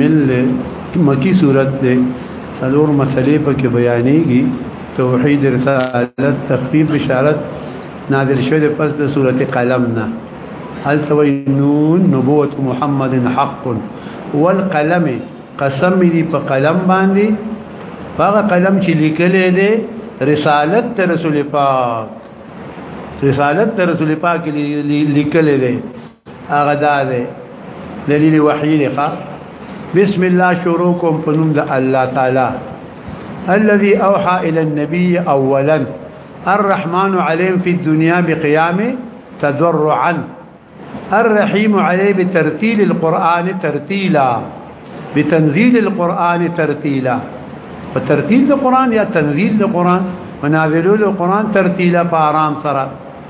من له مکی صورت ده سلور مسلې په کې بیانېږي توحید رسالت تخفیف بشارت نازل شوه پس د سورت قلم نه هل توي نون نبوت محمد حق والقلم قسم دي په قلم باندې هغه قلم چې لیکلې ده رسالت تر رسول پاک رسالت تر رسول پاک لیکلې ده هغه دا دی دلیل وحی دی ښا بسم الله شروع کوم په نوم د الله تعالی الذي اوحى الى النبي اولا الرحمن عليهم في الدنيا بقيام تضرعا الرحيم عليه بترتيل القرآن ترتيلا بتنزيل القرآن ترتيلا فترتيل القرآن يا تنزيل القرآن ونازلو القرآن ترتيلا فارام سرا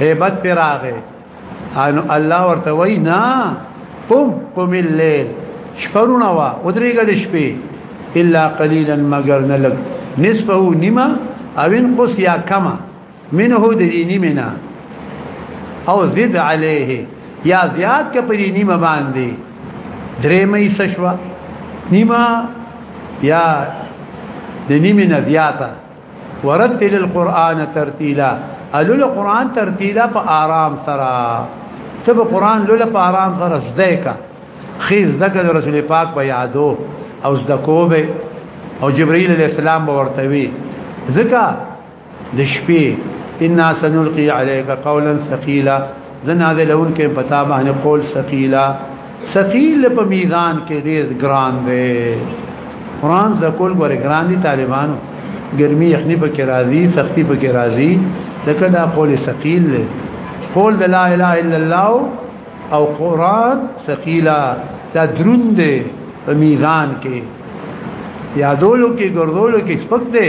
هیبت پر راغې ان الله ورته وای نه قم قم الليل شپرونه وا ودرېګه د شپې الا قليلا مگر نه لګ نصفه نیمه او انقص یا کما منه د دې نیمه نه او زد عليه یا زیاد ک په دې نیمه باندې درې مې سشوا نیمه یا د نیمه نه زیاته ورتل القرآن ترتیلا الول قرآن ترتیلا په آرام سره ته به قرآن لول په آرام سره زده کا خیز دغه رسول پاک په یادو او زده کوبه او جبرئیل علیہ السلام ورته وی ذکا د شپې ان سنلقي عليك قولا ثقيلا زه نازلون کې پتا باندې قول ثقيلا ثقيل په میزان کې ډېر ګران دی قران ذکول ګور ګران دي طالبانو ګرمي یخني په کې راځي سختي په کې راځي لکه دا قول ثقيل دی قول د لا اله الا الله او قران ثقيلا دا دروند دی په میزان کې یادولو کې ګرځولو کې سپک دی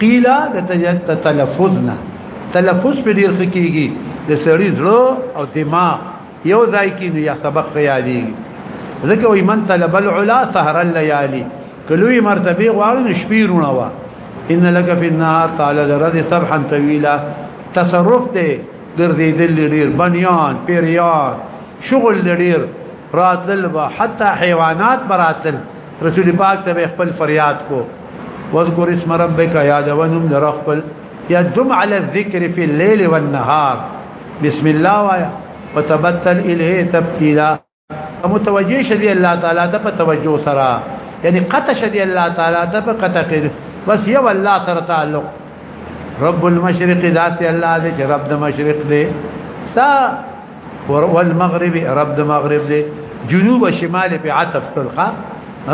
قیل د تلفظنا تلفظ په ډیر خکېږي د سړی زړه او دماغ یو ځای کې نو یا سبق خیالي ځکه وي من طلب العلا سهر الليالي کلوې مرتبه غواړي نشپې رونه وا ان لك في النهار قال لرد سبحا طويلا تصرف دې ګرځېدل ډیر بنیان پیریان شغل ډیر راتل حتی حیوانات براتل رسول پاک ته خپل فریاد کو واذكر اسم ربك يا دونم درخبل يا دم على الذكر في الليل والنهار بسم الله ويا وتبتل اليه تبتيلا متوجه شدي الله تعالى ده توجه سرا يعني قطع شدي الله تعالى ده قطع قيد بس يا الله سره تعلق رب المشرق ذات الله دې رب المشرق مشرق دې سا والمغرب رب د مغرب دی جنوب او شمال په عطف کړه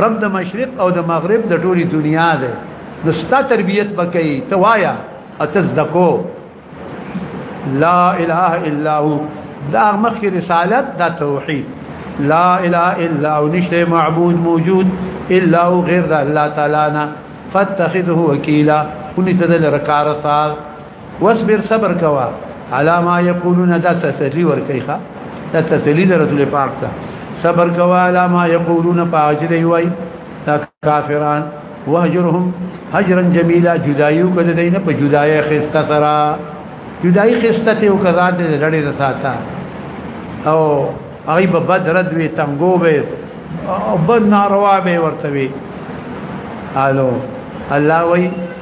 رب د مشرق او د مغرب د ټولي دنیا دی نو ستا تربيت بکې توایا اتزدکو لا اله الا هو دا مخکې رسالت دا توحید لا اله الا هو نشته معبود موجود الا هو غیر الله تعالی نه فاتخذه وکیلا ونی تدل رکارثال وصبر صبر کوا علا ما یقولون دا تسلی ور کوي ښا دا تسلی در رسول پاک ته صبر کوا علا ما یقولون فاجر وای دا کافران وهجرهم هجرا جميلا جدایو کده دینه په جدای خسته سرا جدای خسته ته او کزار دې لړې رساتا او هغه په بدر دوی تنګو به او بد ناروا به ورته وی الو الله وی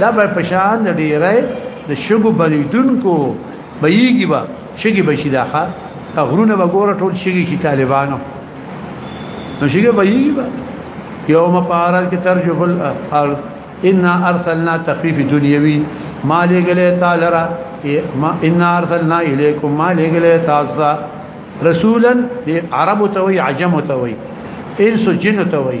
دا به پشان د ډیره د شګو بریدونکو بېږي با شګي بشي دا ښه غرونه به ګوره ټول شګي شي طالبانو نو شګي بېږي با یوم پارل کې ترجف الارض ان ارسلنا تخفیف دنیوی ما لګلې تعالی را ان ارسلنا الیکم ما لګلې تاسو رسولا عرب توي عجم توي انس جن توي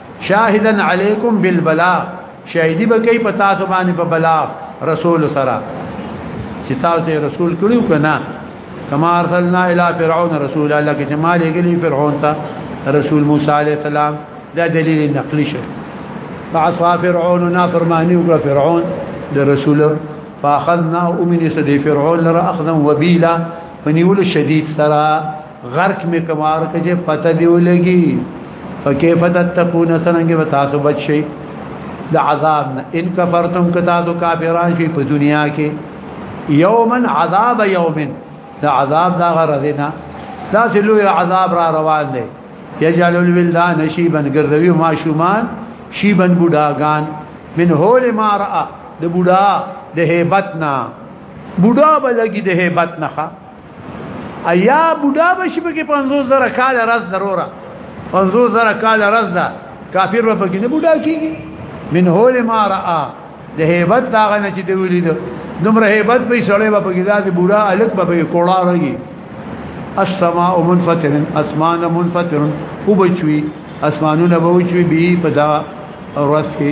شاهدا علیکم بالبلاء شاهدی به کوي په تاسو باندې په بلا رسول سره چې تاسو رسول کړیو کنه کما ارسلنا الى فرعون رسول الله کې جمال یې فرعون ته رسول موسی عليه السلام دا دلیل نقلی شه فعصى فرعون نافرمانی وکړه فرعون د رسول فاخذنا امني سدي فرعون لرا اخذا وبيلا فنيول الشديد سرا غرق می کمار کجه پته دی ولګي فكيف تتقون سننګ به تاسو بچ شي د عذاب نه ان کفرتم که تاسو کافران شي په دنیا کې یوما عذاب یوم د عذاب دا غرزنا دا سلو عذاب را روان دی یجعل الولدان شیبا ګرځوي ما شومان شیبا بډاګان من هول ما را د بډا د هیبتنا بډا بلګي د هیبتنا ایا بوډا بشي پکې 50 زره کال راز ضروره 50 زره کال راز دا کافر به پکې نه بوډا کیږي من هول ما را د هیبت دا غنه چې دی ولید دومره هیبت به سړی به پکې دا د بوډا الک به پکې کوړا رږي السماء منفطر اسمان منفطر وبچوي اسمانونه به وچوي به په دا ورځ کې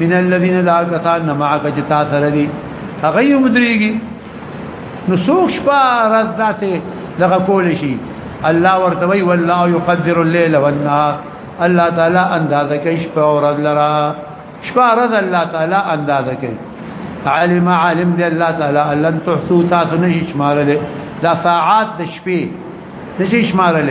من الذين لا كثان معك جتا سره دي هغه یو مدریږي نو څوک شپه راز داسې دغه کول شي الله ورته وی والله يقدر الليل والنهار الله تعالی اندازه کوي شپه او ورځ لرا شپه ورځ الله تعالی اندازه کوي علم عالم دی الله تعالی لن تحسو تاسو نه شمارل دا ساعات د شپې نشي شمارل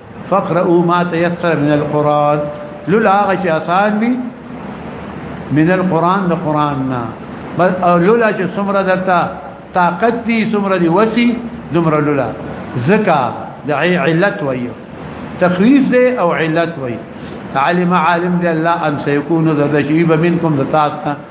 فقرؤوا ما تيسر من القران لولا هغه چې آسان وي من القران د قران نه بس او لولا چې څومره درته طاقت دي څومره دي وسی دومره لولا زکا د علت وایو تخویف دی او علت وایي علم عالم دی الله ان سيكون ذا شيب منكم ذاتنا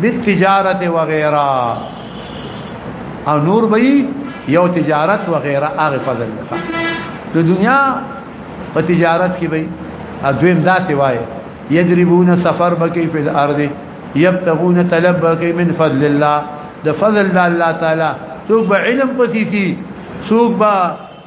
بالتجارت وغيرها او نور به یو تجارت وغيرها هغه فضل ده د دنیا په تجارت کې به ادویم داسې وایي یضربون سفر بکی فی الارض یبتغون طلب بکی من فضل الله د فضل الله تعالی څوک به علم پسې سي څوک به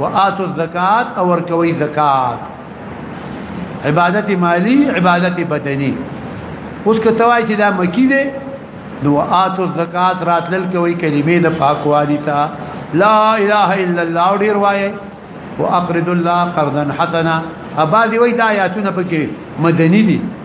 وآتو الزکات او ورکوي زکات عبادت مالی عبادت بدنی اوس کتوای چې دا مکی دی نو آتو الزکات راتلل کوي کلمې د پاکوالي ته لا اله الا الله ډیر وای او اقرض الله قرضا حسنا اباذي وای د آیاتونه پکې مدني دي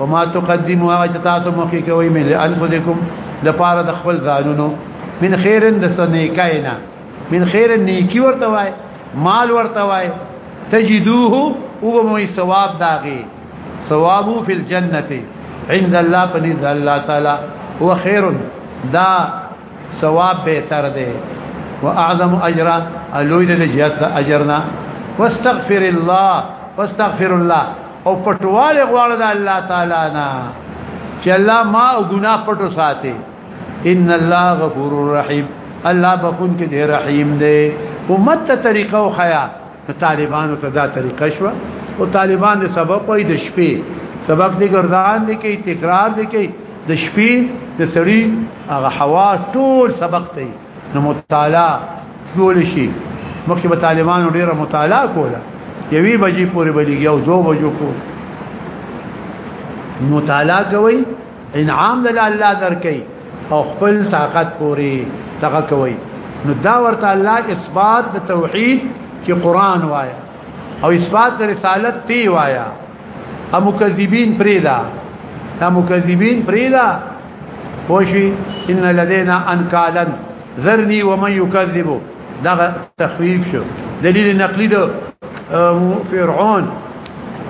وما تقدموا اجتات مخي کوي من انفسكم لپاره د خپل ځانونو من خیر د سنیکاینا من خیر نیکی ورته وای مال ورته وای تجدوه او موي ثواب داغي ثوابو فی الجنه عند الله فنذ الله تعالی هو خیر دا ثواب به تر دی واعظم اجر الوی د جهاد اجرنا واستغفر الله واستغفر الله او پټواله غواړه د الله تعالی نه چې الله ما او ګنا پټو ساتي ان الله غفور رحیم الله بخون کې دی رحیم دی امت ته طریقه او خیا طالبانو ته دا طریقه شو او طالبان د سبق وای د شپې سبق دې ګرځان دي کوي تکرار دي کوي د شپې د سړی هغه حوا ټول سبق دی نو مطالعه ټول شي مخکې به طالبانو ډیره مطالعه کوله یوې بجې پورې بلیږي او دوه بجو کو مطالعه کوي انعام د الله درکې او خپل طاقت پوری دغه کوي نو دا ورته الله اثبات د توحید چې قران وایا او اثبات د رسالت تی وایا ا مکذبین پریدا دا مکذبین پریدا وشي ان لدينا انکالا ذرني ومن يكذب دغه تخویف شو دلیل نقلی د فرعون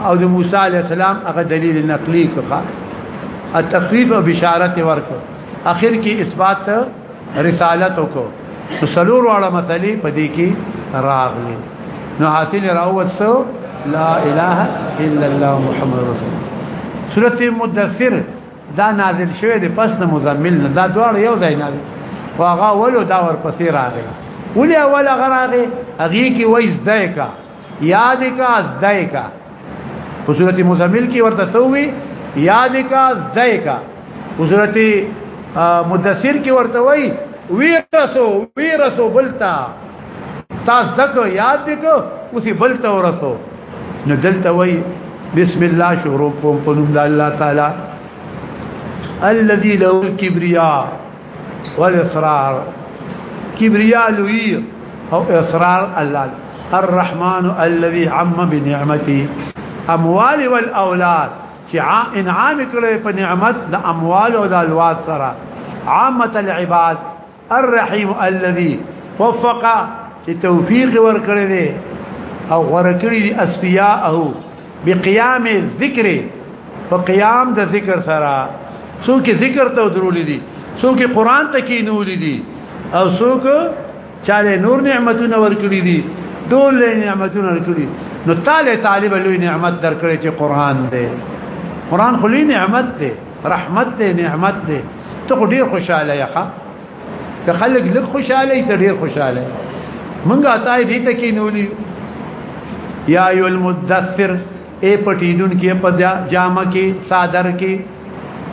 او د موسی علی السلام هغه دلیل نقلی کړه التخفیف او بشارت ورکو اخر کې اثبات رسالت وکړو نو سلور واړه مسلې په دې کې راغلي نو حاصل راوت سو لا اله الا الله محمد رسول سورته مدثر دا نازل شوی دی پس د مزمل نه دا دوړ یو ځای نه دی واغه ولو دا ور پسې راغی ولې اول غراغه هغه کې وای زده کا یاد کا زده کا په صورت مزمل کې ورته سووي یاد کا زده کا په صورت مدثر کې ورته وای ویرسو ویرسو بلتا تاسو دغه یاد دې کو اوسې بل ته ورسو نو دلته وای بسم الله شروع کوم په نوم د الله تعالی الذي له الكبرياء والاصرار كبرياء لوی او اصرار الله الرحمن الذي عم بنعمتي اموال والاولاد چې انعام کړي په نعمت د اموال او د الواد سره عامه العباد الرحیم الذي وفق چې توفیق ورکړي دي او غوړه کړی دي اسفیاءه بقیام الذکر فقیام د ذکر سره څوک ذکر ته درولې دي څوک قران ته کې نولې دي او څوک چاله نور نعمتونه ورکړي دي ټول نعمتونه ورکړي نو تعالی طالب لوی نعمت درکړي چې قران دی قران خلی نعمت دی رحمت دې نعمت دې ته ډېر خوشاله یې ښا ته خلک لږ خوشاله ته ډېر خوشاله منګه تا دې ته کې نولي یا ایو المدثر اے پټیدون کې په جامه کې صادر کې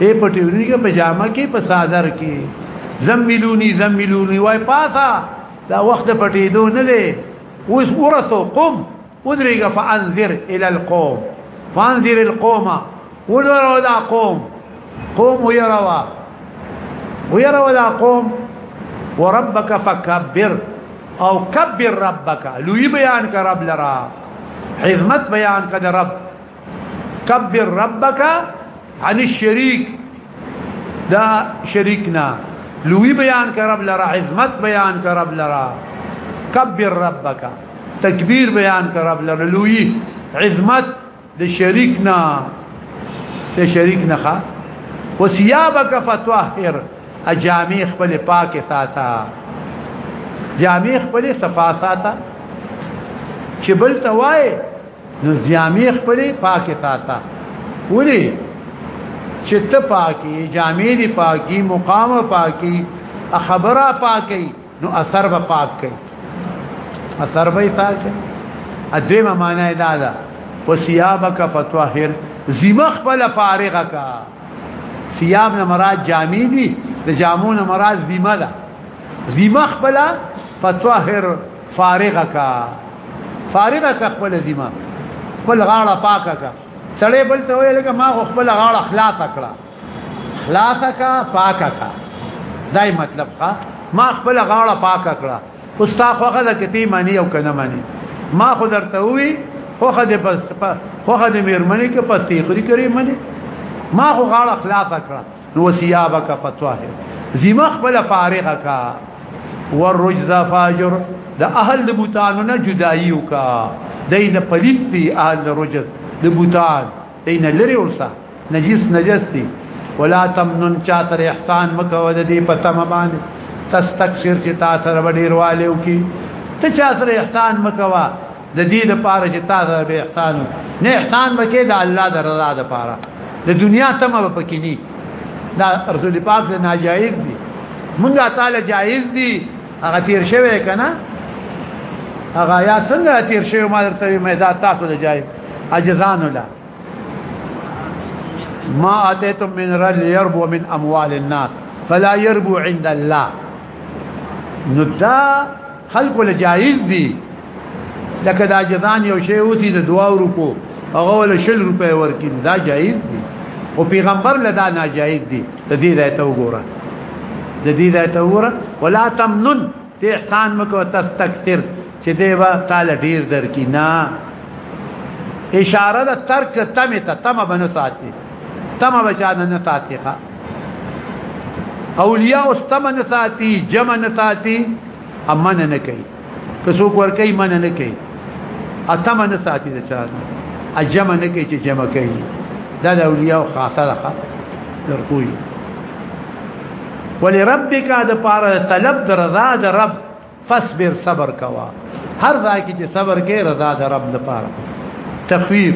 اے پټیدون کې په جامه کې په صادر کې زملونی زملونی وای پاتا دا وخت پټیدو نه دی اوس ورته قم ودريق فانذر الى القوم فانذر القوم ودروا دا قوم قوم ويروا ويروا دا قوم وربك فكبر او كبر ربك لو بيان کا رب لرا عظمت بيان کا رب کبر ربک عن الشریک دا شریک نه لوی بیان کر رب لرا عظمت بیان کر رب لرا کبر ربک تکبیر بیان کر رب لرا لوی عظمت د شریک نه د شریک نه ښا وسیابک فتوهر اجامی خپل پاک ساته جامع خپل صفا ساته چې بل توای نو جامع خپل پاک ساته ولی چې ته پاکي جامع دي پاکي مقام پاکي خبره پاکي نو اثر به پاک کوي اثر به پاک کوي ا دیمه معنی دا ده وسیابک فطهر زمخ خپل فارغه کا ثياب نه مراد جامې دي د جامو نه مراد ذمه ده ذمه خپل فطهر فارغه کا فارغه ک خپل ذمہ خپل غاړه پاکه کا سړی بل ته ویل ما خپل غاړه خلاص کړه خلاص کا پاکه کا دای مطلب کا ما خپل غاړه پاکه کړه اوس تا خوخه د کتی معنی او کنه معنی ما خو درته وی خوخه د پس خوخه د میرمنی کې پس تیخری کری منی ما خو غاړه خلاص کړه نو ثيابك فطهر ذمه خپل فارغه کا والرجز فاجر د اهل د بوتانو نه جدایي وکا دین پلیت دی اهل د رجز د بوتان دین لري ورسا نجس نجس دی ولا تمنن چاتر احسان مکو د دې په تم باندې تستكثر چې تا تر وړي روالو کی ته چاتر احسان مکوا د دې لپاره چې تاسو به احسان نه احسان بکې د الله د رضا لپاره د دنیا تمه پکې نه دا رسول پاک له ناجایز دي مونږه تعالی جایز دي هغه تیر شوی کنه هغه یا څنګه تیر شوی ما درته مې دا تاسو له جایز اجزان الله ما اتيتم من رجل يربو من اموال الناس فلا يربو عند الله نو دا خلق ول جایز دی لکه دا جزان یو شی اوتی د دعا ورکو هغه ول شل روپے ورکی دا جایز دی او پیغمبر لدا ناجایز دی د دې ځای ته وګوره د دې ځای ته وګوره ولا تمنن ته احسان مکو تستكثر چې دی وا تعالی ډیر درکې نه اشاره د ترک تم ته تم بنه ساتي تم بچا نه ساتي اولیاء استمن ساتي جمن ساتي اما نه نه کوي که څوک ور کوي منه نه کوي اتم نه ساتي د چا اجمه نه کوي چې جمع کوي دا د اولیاء خاصه ده درکوي ولربک د پاره طلب د رضا د رب فصبر صبر کوا هر ځای کې چې صبر کې رضا د رب لپاره تخفیف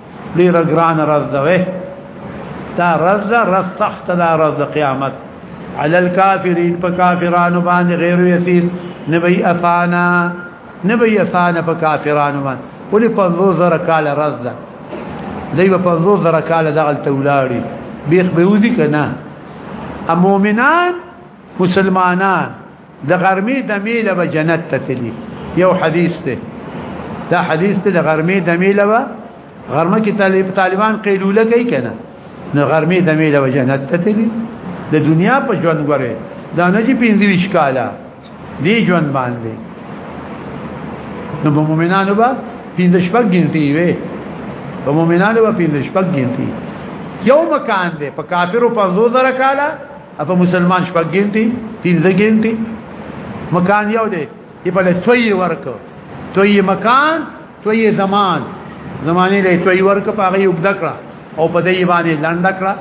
ډیر ګران راز ده دا راز ده راز سخت ده راز د قیامت علی الکافرین په کافرانو باندې غیر یسیر نبی افانا نبی افانا په کافرانو باندې ولې په ذو زر کال راز ده دی په ذو زر کال دغل تولاړي بیخ به ودی کنه مؤمنان مسلمانان د غرمې د میله به جنت ته تللی یو حدیث دی دا حدیث دی د غرمې د میله به غرمه کې طالب طالبان قیلوله کوي کنه نو غرمې د میله به جنت ته تللی د دنیا په ژوند غره دا نه چې پینځه ویش کاله دی ژوند باندې نو په مؤمنانو به پینځه شپږ ګنتی وي په مؤمنانو به پینځه شپږ ګنتی یو مکان دی په کافرو 50 زره کاله اپا مسلمان شپږ ګنټي 15 ګنټي مکان یو دی په له توي ورک توي مکان توي زمان زمانه له توي ورک په هغه یو دکړه او په دې باندې لاند کړه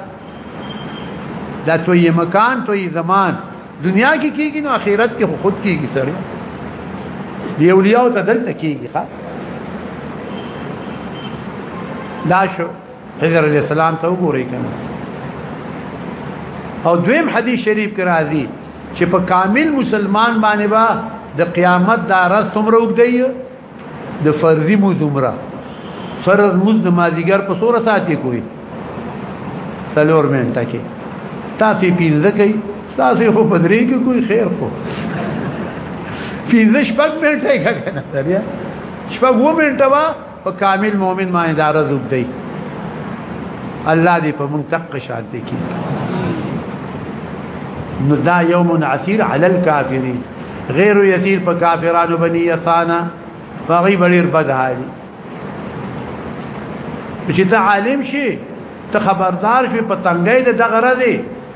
دا توي مکان توي زمان دنیا کې کیږي نو آخرت کې خود کیږي سره دی اولیاء ته دلته کیږي ښا دا شو حضر علیہ السلام ته وګورئ کنه او دویم حدیث شریف کې راځي چې په کامل مسلمان باندې با د قیامت دا راز څومره وګدی د فرضي مو دومره فرض مو د مازیګر په سوره ساتي کوي سلور منټه کې تاسو پینځه کوي تاسو خو پدری کې کوئی خیر خو پینځه شپږ منټه کې کنه سړیا شپږ و منټه وا په کامل مؤمن باندې دا رز وګدي الله دې په مونږ تق شانتي کی نو دا یوم عسیر علی الکافرین غیر یسیر په کافرانو بنی یسانا فغیب لیر بدحالی چې ته عالم شي ته خبردار شي په تنګۍ د دغه رزي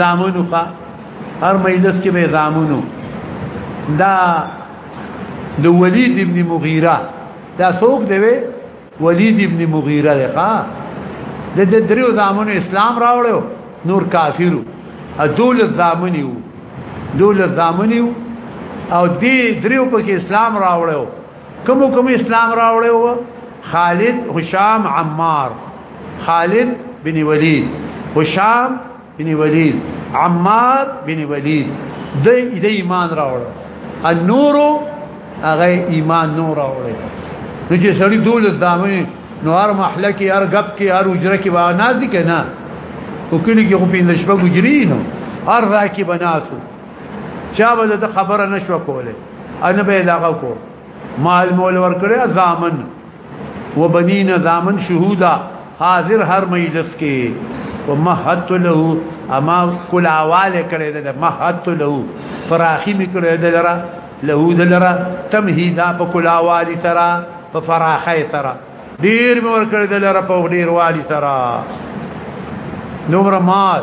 زامنو کا هر مجلس کې به زامنو دا د ولید ابن مغیره دا څوک دی ولید ابن مغیره دی ښا د دې دریو زامنو اسلام راوړو نور کافرو ادول زامنیو دول زامنیو او دې دریو په اسلام راوړو کوم کوم اسلام راوړی و خالد هشام عمار خالد بن ولید هشام بن ولید عمار بن ولید د دې ایمان راوړ النور هغه ایمان نور راوړ نو چې سړی دولت دامه نو هر محله کې هر غب کې هر اجره کې و نازي کنه او کلی کې خو پیند شپه ګجرینو هر راکی بناسو چا به د خبره نشو کوله ان به لاغه کو مال مول ور کړی زامن وبنین زامن شهودا حاضر هر مجلس کې ومهدت له اما کل اواز کړی د مهدت له فراخی میکړی د لرا له د لرا تمهیدا په کل اواز ترا په فراخه ترا ډیر مور کړی د لرا په ډیر والی ترا نمر مال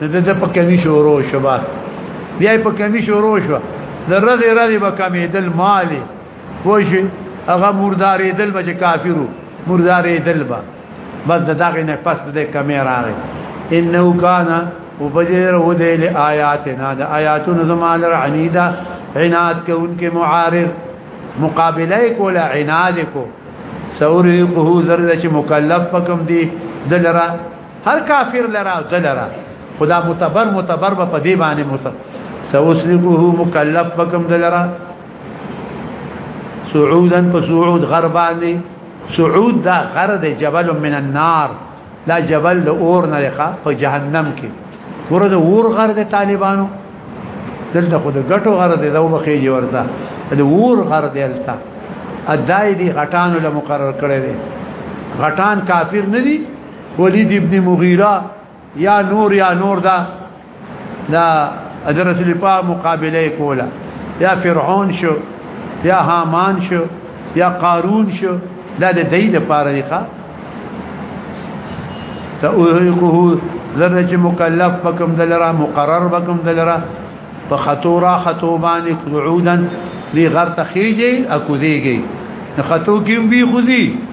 نو د په کمی شروع شو با بیا په کمی شروع شو د رضی رضی به کمی دل مالی وشي هغه مردارې دل به کافرو مردارې دل به بس دغه نه پس د کمی راغی انه کان وبجر ودل آیاتنا د آیاتنا زمال عنیدا عناد کوونکې معارض مقابله کولا عناد کو سورقه ذره چې مکلف پکم دي دلرا هر کافر لرا دلرا خدا متبر متبر په دې باندې مت سوسلکه مکلف بکم دلرا سعودا فسعود غرباني سعود دا غر د جبل من النار لا جبل د اور نه لخوا په جهنم کې ورته اور غر د طالبانو دلته خود غټو غر د دوه بخې ورته د اور غر دلته ادای دی غټانو له مقرر کړی دی غټان کافر نه دي ولید ابن مغیره یا نور یا نور دا دا حضرت لپا مقابله کوله یا فرعون شو یا هامان شو یا قارون شو دا د دې د پاره دی ښا ته اوهقه زره چې مکلف بکم دلرا مقرر بکم دلرا په خطورا خطوبان قعودن دی غر تخیجی اکو دیگی خطو کیم بی خوزی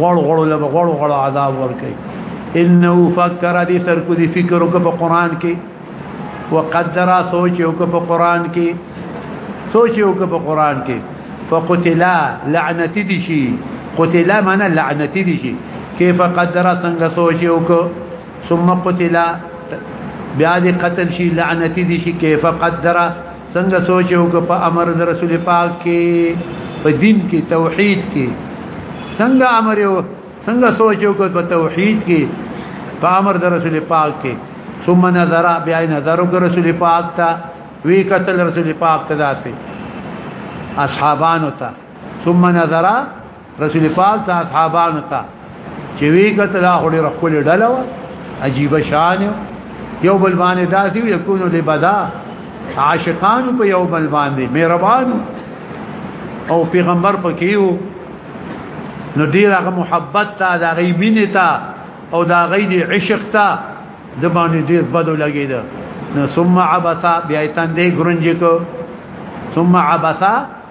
غړ غړ له غړ غړ عذاب ورکي انه فکر دي سر کو دي فکر وک په قران کې وقدر سوچ وک په قران کې سوچ وک په قران کې فقتلا لعنت دي شي قتلا معنا لعنت دي شي كيف قدر څنګه سوچ وک ثم قتلا بیا دې قتل شي لعنت دي شي كيف قدر څنګه سوچ وکړه په امر د رسول پاک کې په دین کې توحید کې څنګه امر یو څنګه سوچ وکړه په توحید کې په امر د رسول پاک کې ثم نظر بیا نظر وکړه رسول پاک ته وی قتل رسول پاک ته داسې اصحابانو ته ثم نظر رسول پاک ته اصحابانو ته چې وی کتل هغه ډېر خپل ډلو عجیب شان یو بل باندې داسې یکونو لبدا عاشقان په یو بل باندې مهربان او پیغمبر پکیو نو ډیر هغه محبت ته دا غي مینه ته او دا غي دی عشق ته د باندې ډیر بدو لګیدا نو ثم عبسا بیا تندې ګرنج کو ثم عبسا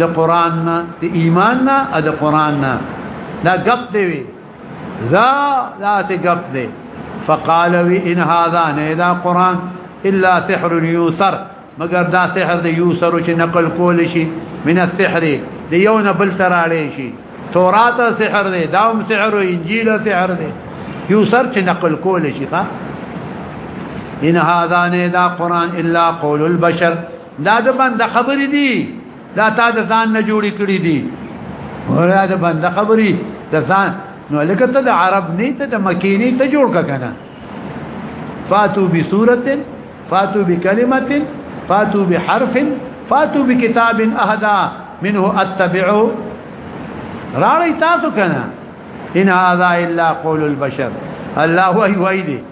د قران نه د ایمان نه او د قران نه دا غپ دی وی ذا ذات غپ دی فقال وی ان هذا نه دا قران الا سحر يوسر مگر دا سحر د یوسر چې نقل کول شي من السحر د یو نه بل تراړې شي تورات سحر دی داوم سحر او انجیل سحر دی یوسر چې نقل کول شي ښا ان هذا نه دا قران الا قول البشر دا د بند خبرې دي دا تا د ځان نه جوړې کړې دي ورا د بند خبرې د ځان نو لکه ته د عرب نه ته د مکی نه ته جوړ کنه فاتو بسوره فاتو بكلمه فاتو بحرف فاتو بكتاب اهدا منه اتبعه راړی تاسو کنه ان هذا الا قول البشر الله وحي وحي دي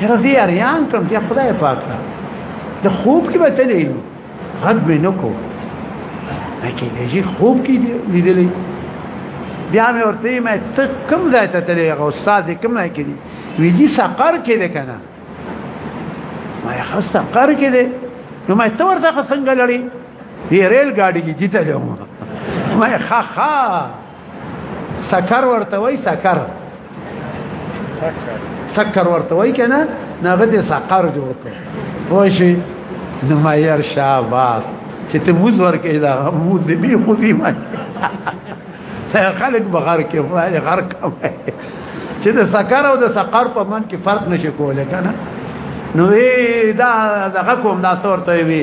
هرځي اریان کوم چې خدای پاک ته د خوب کې بتلې غږ به نکو لکه دې خوب کې لیدلې بیا مې ورته مې ته کوم ځای ته تلې هغه استاد کوم نه کړي وی دي سقر کې ده کنه ما یې خاصه قر کې ده نو ما ته ورته څنګه لړی دی ریل ګاډي کې جته له ما خا خا سکر ورته وای سکر سکر ورته وای کنه ناغه دې سقر جوړ کړ وای شي نو ما ير شاباس چې ته موز ورکې دا موز دې به خو دې ما خلک بغیر کې وای غر کوم چې د سکر او د سقر په من کې فرق نشي کولای کنه نو دا دغه کوم دا تور ته وی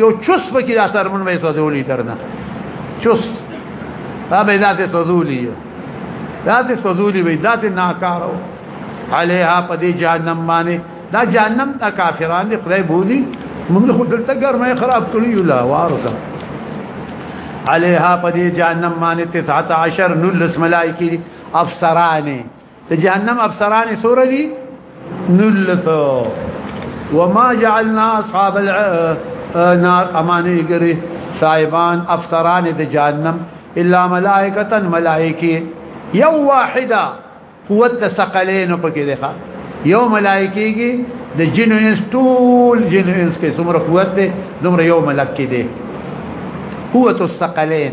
یو چوس پکې دا سرمن به سوزولي درنه چوس دا به ذاته سوزولي ذاته سوزولي به ذاته ناکارو عليها په دې جهنم باندې دا جهنم ته کافران دي خدای بوزي موږ خو دلته ګرمه خراب کړی یو لا وارثه عليها په دې جهنم باندې 19 نلس ملائکه افسرانه د جهنم افسران سور دي نلث وما جعلنا اصحاب النار اماني ګري صاحبان افسران د جهنم الا ملائکه ملائکه یو واحده قوت ثقلین پکې ده یو ملائکه کې د جنو انس ټول جنو انس کې څومره قوت ده دومره یو ملک کې ده قوت الثقلین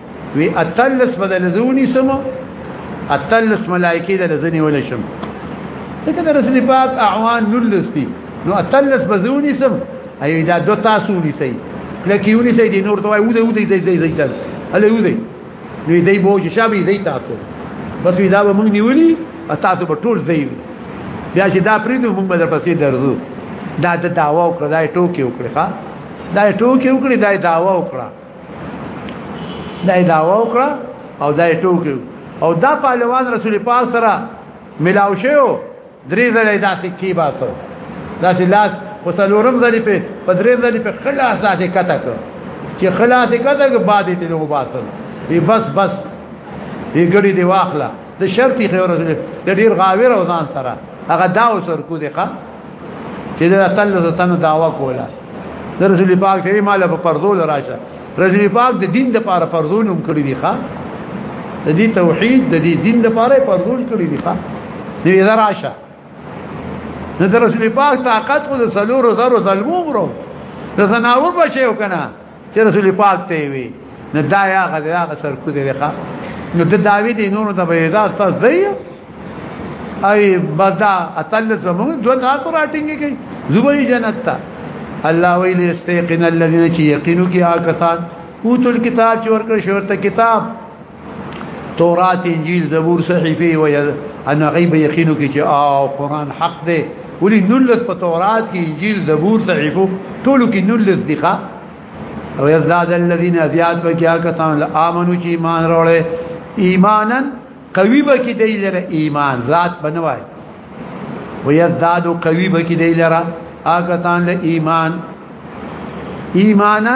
وی اتلس بدل زونی سم اتلس ملائکه د لزنی ولا شم دغه د رسول پاک اعوان نلستی نو اتلس بزونی سم ایو دا دو تاسو نی سي لکه یونی سي دی نور ته وای وده وده زي زي زي چل هله وده نو دی بوج شابي زي تاسو بس دا به موږ نیولی تاسو به ټول زي بیا چې دا پریدو موږ به در پسې درځو دا د داوا وکړه دا ټوکی وکړه دا ټوکی وکړه دا داوا وکړه دا داوا وکړه او دا ټوکې او دا پهلوان رسول پاک سره ملاو شو درې ځله دا سکی باسو دا چې لاس وسلورم ځلې په پدرې ځلې په خلاص داسې کته کړ چې خلاص کته کې بادې ته نو باسل ای بس بس ای ګړي دی واخله د شرطي خیر رسول د ډیر غاویر او ځان سره هغه دا وسر کو دی ښا چې د اتل زتن داوا کوله د رسول پاک ته مال په فرضو راشه رسول پاک د دین د پاره فرضو نوم کړی دی ښا د دې توحید د دې دین د پاره فرضو کړی دی ښا دې راشه نو د رسول پاک طاقت خو د سلور زرو ظلمو برو د زناور بچو کنه چې رسول پاک ته وی نه دا یا غدا یا سر کو دې ښا نو د داوید نور د بيدا تاسو دی اي بدا اتل زمون دوه تاسو راټینګي کوي زوبي جنت ته الله ویل استيقن الذين يقينوا كي آکسان اوتل کتاب چې ورکړ شورت کتاب تورات انجیل زبور صحیفه و ان غیب یقینو کې چې او قران حق دی ولی نلس په تورات کې انجیل زبور صحیفه ټولو کې نلس دي ښا او یزداد الذین زیاد بکیا کسان امنو چې ایمان وروړي ایمانا قوی بکی دی لره ایمان ذات بنوای ویزداد قوی بکی دی لره آکتان له ایمان ایمانا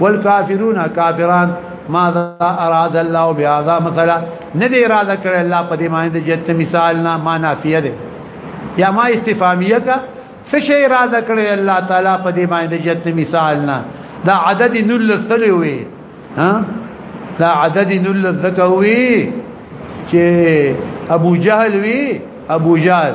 والکافرون کافران ماذا اراد الله بهذا مثلا ندی اراده کړ الله په دې معنی د جت مثال نه ما نافیه ده یا ما استفهامیه کا څه شی اراده کړ الله تعالی په دې معنی د جت مثال نه دا عدد نل سلی وي ها دا عدد نل ذکوي چې ابو جهل وی ابو جهل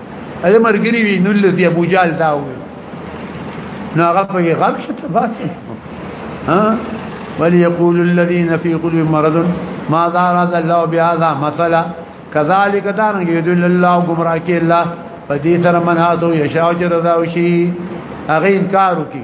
اې مرګري وی نو لذي ابو جال دا وی نو هغه په غرق شته فاتح ها وليقول الذين في قلوب مرض ما دار هذا الله بهذا مثلا كذلك دار يدل الله گمراه کې الله په دې سره منهاتو یشاو چې رضا وشي هغه انکار وکي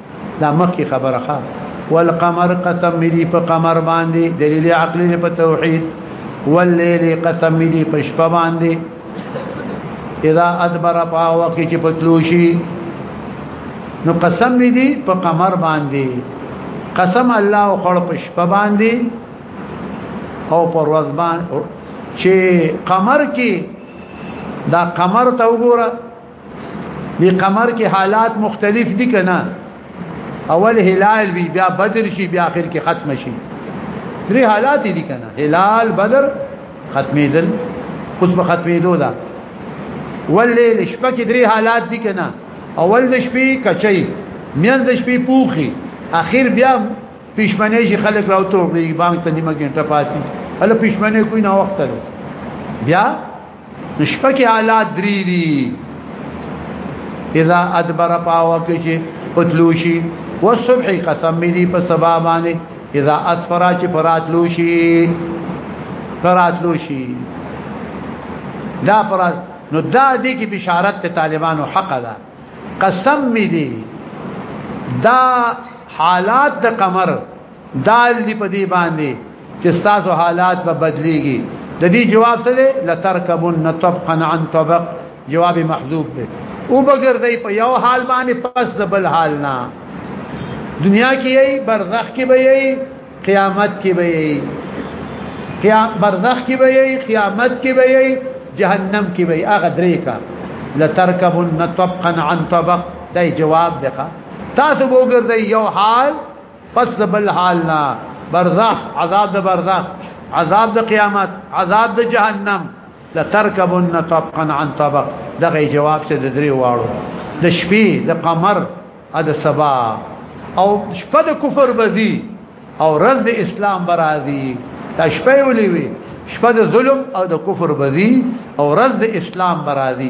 دا مخکې خبره ښه والقمر قسم دې په قمر باندې دلیل عقلی په توحید والليل قسم دې په شپه باندې اذا ادبر پاو کې چې پتلوشي نو قسم دې په قمر باندې قسم الله او خړ په شپه باندې او پر ورځ باندې چې قمر کې دا قمر ته وګوره دی قمر کې حالات مختلف دي کنه اول هلال وی بیا بدر شي بیا اخر کې ختم شي درې حالات دي کنه هلال بدر ختمېدل اوس په ختمېدو ده ولې شپه کې درې حالات دي کنه اول د شپې کچي میان د شپې پوخي اخر بیا پښمنه شي خلک راوته بانک ته نیمه ګنټه پاتې هله پښمنه کوی نه وخت بیا شپه کې اعلی درې دي اذا ادبر پاو کې چې پتلوشي والصبح قسم دي په سبا باندې اذا اسفرا چې پراتلوشي پراتلوشي دا پر نو دا دي کې بشارت ته طالبانو حق ده قسم دي دا حالات د قمر دال دی په دې باندې چې تاسو حالات به بدليږي د دې جواب څه دی لترکبن طبقا عن طبق جواب محذوب دی او بغیر دی په یو حال باندې پس د بل حال نه دنیا کې یې برزخ کې به یې قیامت کې به یې قیام برزخ کې به یې قیامت کې به یې جهنم کې به یې هغه درې کا لترکبن طبقا عن طبق دا جواب دی تاسو وګورئ یو حال پس د بل حال نه برزخ عذاب د برزخ عذاب د قیامت عذاب د جهنم لترکبن طبقا عن طبق دغه جواب څه د درې واړو د شپې د قمر ا د سبا او شپه د کفر بدی او رز د اسلام برازي دا شپه ولي وي شپه د ظلم او د کفر بدی او رز د اسلام برازي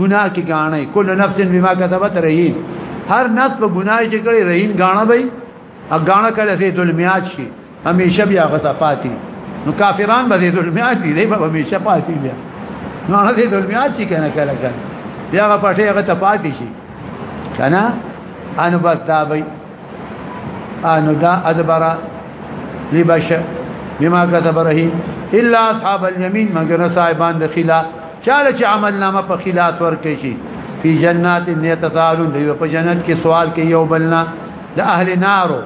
ګناه کې غاڼه کله نفس بما کتبت رهین هر نفس په ګناه کې کړي رهین غاڼه وي ا غاڼه کله فی ظلمیات شي همیشه بیا غصه پاتې نو کافران به ظلمیات دي به همیشه پاتې دي نو نه دي ظلمیات شي کنه کله کله بیا غ پټه غته پاتې شي کنه ان بس دا وي انو دا ادبره لبش بما كتب رهين الا اصحاب اليمين مگر صاحبان د خلا چاله چې عمل نامه په خلا تور کې شي په جنات يتسالون دی په جنت کې سوال کې یو بلنا د اهل نارو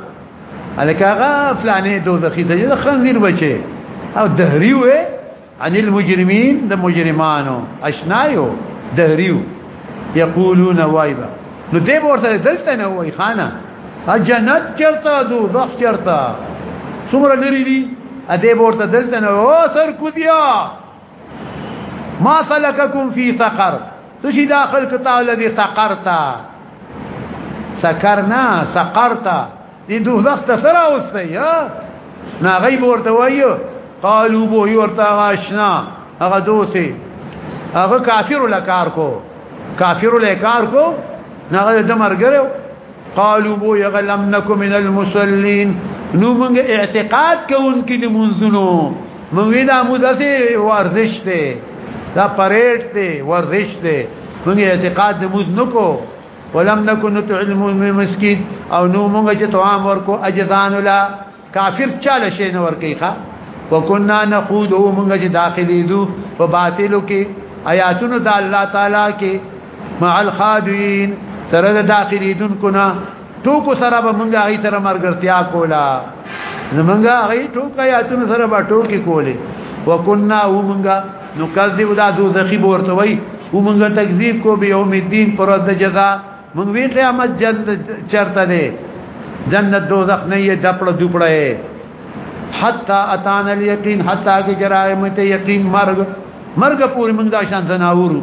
الکه غفلانه دوزخی ته خنزیر بچي او دهری وې ان المجرمين د مجرمانو اشنایو دهریو یقولون وایبا نو دې ورته دلته نه وای خانه جنت چرته دو زخ چرته څومره لري دي ا دې ورته دلته نه او سر کو دیا ما سلککم فی سقر څه شي داخل کتاب لدی سقر تا سقر نه سقر تا دې دوزخ ته سره اوسته یا نا غیب ورته وایو قالو به ورته آشنا هغه دوسه هغه کافر لکار کو کافر لکار کو نه هغه د مرګره قالو به یغلم نکم من المصلین نو موږ اعتقاد کوونکې د منځونو موږ دا مودته ورزش ته دا پریټ ته ورزش ته موږ اعتقاد د موږ نکو ولم نكن نطعم المسكين او نو موږ چې طعام ورکو اجدان لا کافر چاله شي نه ورکی ښا وکنا نخوض موږ چې داخلي دو په باطلو کې آیاتونو د الله تعالی کې مع الخادين سره داخلي دن کنا ټوکو سره به موږ هغه سره مرګرتیا کولا زمونږه هغه ټوکه آیاتونو سره به ټوکی کولې وکنا ومنګه نو کذب دا دوزخی ورته وای او موږ تکذیب کو به یوم الدین پر د جزاء موږ وی قیامت جنت چرته دی جنت دوزخ نه یې دپړه دوپړه حتا اتان الیقین حتا کی جرای مت یقین مرګ مرګ پوری موږ دا شان زناورو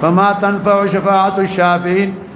فما تنفع شفاعت الشافعين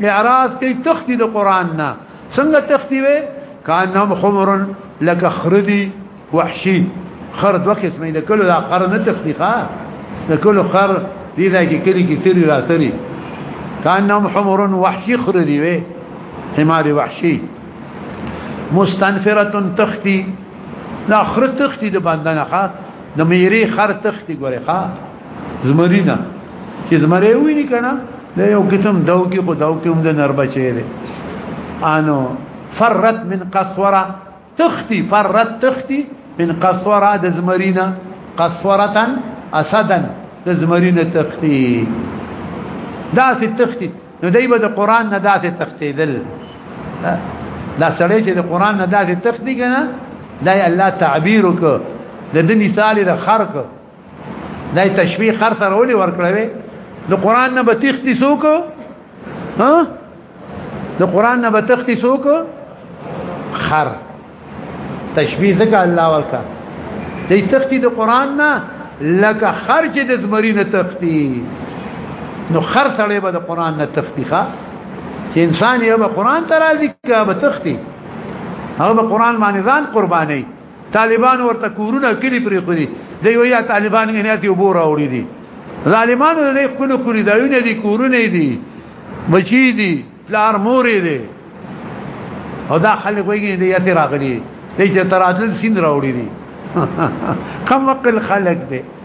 اعراض کوي تختی د قران نه څنګه تختی وي کانهم خمر لك خردي وحشي خر دوه قسمه د کلو دا خر نه تختی ښا د کلو خر دي دا کې کلی کې سری را سری کانهم حمر وحشي خردي وي حمار وحشي مستنفره تختی لا خر تختی د باندې نه ښا د میری خر تختی ګوره ښا زمرینا چې زمری وی نه کنه دا یو قسم داو کې خو داو کې هم د نر بچی دی انو فرت من قصوره تختی فرت تختی من قصوره د زمرینا قصوره اسدا د زمرینا تختی دا سي تختی نو دای به د قران نه داسې تختیدل دا سړی چې د قران نه داسې تختی کنه دا الله تعبیر وک د دې مثال د خرق دا تشبیه خر سره ولي ورکړوي د قران نه بتختی سوک ها د قران نه بتختی سوک خر تشبیه ذکر الله ورکا د تختی د قران نه لکه خر چې د زمری نه تختی نو خر سره به د قران نه تختی ښا چې انسان یې به قران ته راځي که به تختی هغه به قران باندې ځان قرباني طالبان ورته کورونه کلی پرې خوري دی ویا طالبان عنایت یو بور راوړي دي ظالمانو دې خپل کلی دایونه دي کورونه دي بچی دي پلار مور دي او دا خلک وایي دې یې راغلي دې چې تراتل سین راوړي دي کم وقل خلق دې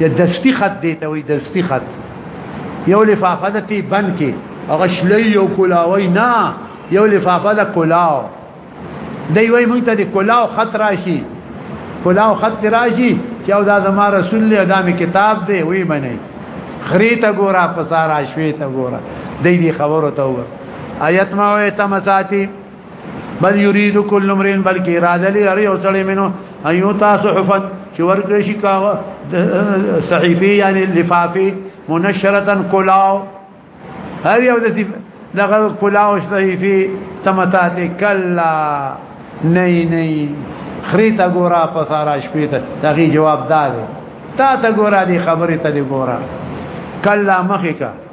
یا دستی خط دی ته وي دستی خط یو لفافه د تی بند کې هغه شلې یو کولاوي نه یو لفافه د کولاو دی وای مونږ ته د کولاو خط راشي کولاو خط راشي چې او دا زما رسول له ادمه کتاب دی وی منی خریته ګورا پسارا شویته ګورا دی دی خبرو ته وګور آیت ما وې تمساتی بل يريد كل امرئ بلکې اراده لري هر یو سړی منو ايو تاسو حفظ چې ورکړي شي کاوه صحيفه يعني لفافه منشره کلاو هر یو د دغه کلاو صحيفه تمتات کلا نه نه خريته ګورا په سارا شپې ته دغه جواب دا دی تا ته ګورا دي خبره ته دي ګورا کلا مخکا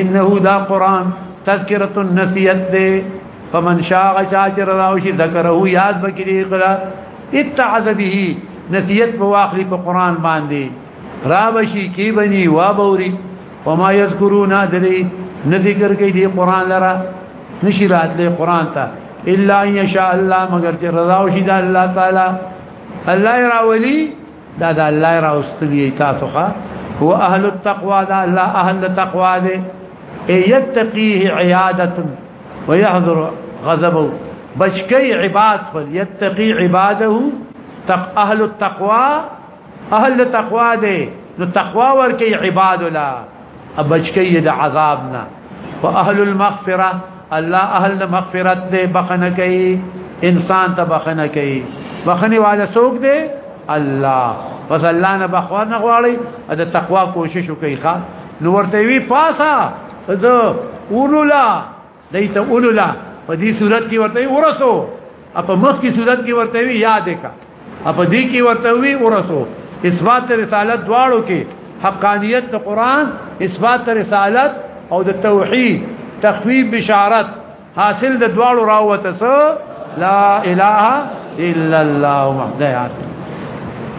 انه دا قران تذکرۃ النسیت دے فمن شاغ چاچر راوشی ذکره یاد بکری قرا اتعذ به نسیت په واخلی په قران باندې راوشی کی بنی وا بوری وما یذکرون ادری نه ذکر کوي دی قران لرا نشی راتله قران ته الا ان شاء الله مگر چې رضا وشي د الله تعالی الله راولي دا دا الله راوستلی تاسو ښا هو اهل التقوى دا الله اهل التقوى دي يتقيه عياده ويحذر غضبه بشكي عباد فليتقي عباده تق اهل التقوى اهل التقوى دي التقوى وركي عباد لا ابچکی د عذاب نه واهل المغفره الله اهل مغفرت دې بخنه کوي انسان ته بخنه کوي بخنه والا سوق دې الله پس الله نه بخونه غواړي د تقوا کوشش کوي ښا نو ورته وی پاسا زه اولولا دیت اولولا په دې صورت کې ورته ورسو اپ مخ کی صورت کې ورته وی یاد کا اپ دې کې ورته وی ورسو اثبات رسالت دواړو کې حقانیت د قران اثبات رسالت او د توحید تخفیف بشارت حاصل د دواړو راوته سو لا اله الا الله وحده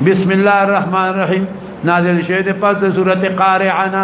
بسم الله الرحمن الرحیم نازل شوه د پس د سورته قارعنا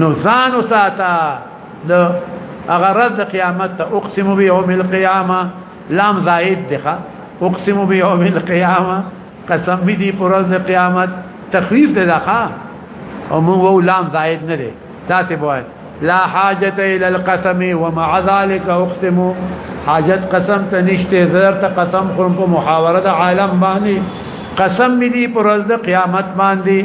نو ځان وساته د هغه ورځ د قیامت ته اقسم بیوم القیامه لام زائد دغه اقسم بیوم القیامه قسم می دی پر ورځ د قیامت تخفیف ده دغه او مو و لام زائد نه ده تاسو بوای لا حاجت الى القسم ومع ذلك اقسم حاجت قسم ته نشته زر ته قسم خورم په محاوره د عالم باندې قسم می دی پر ورځ د قیامت باندې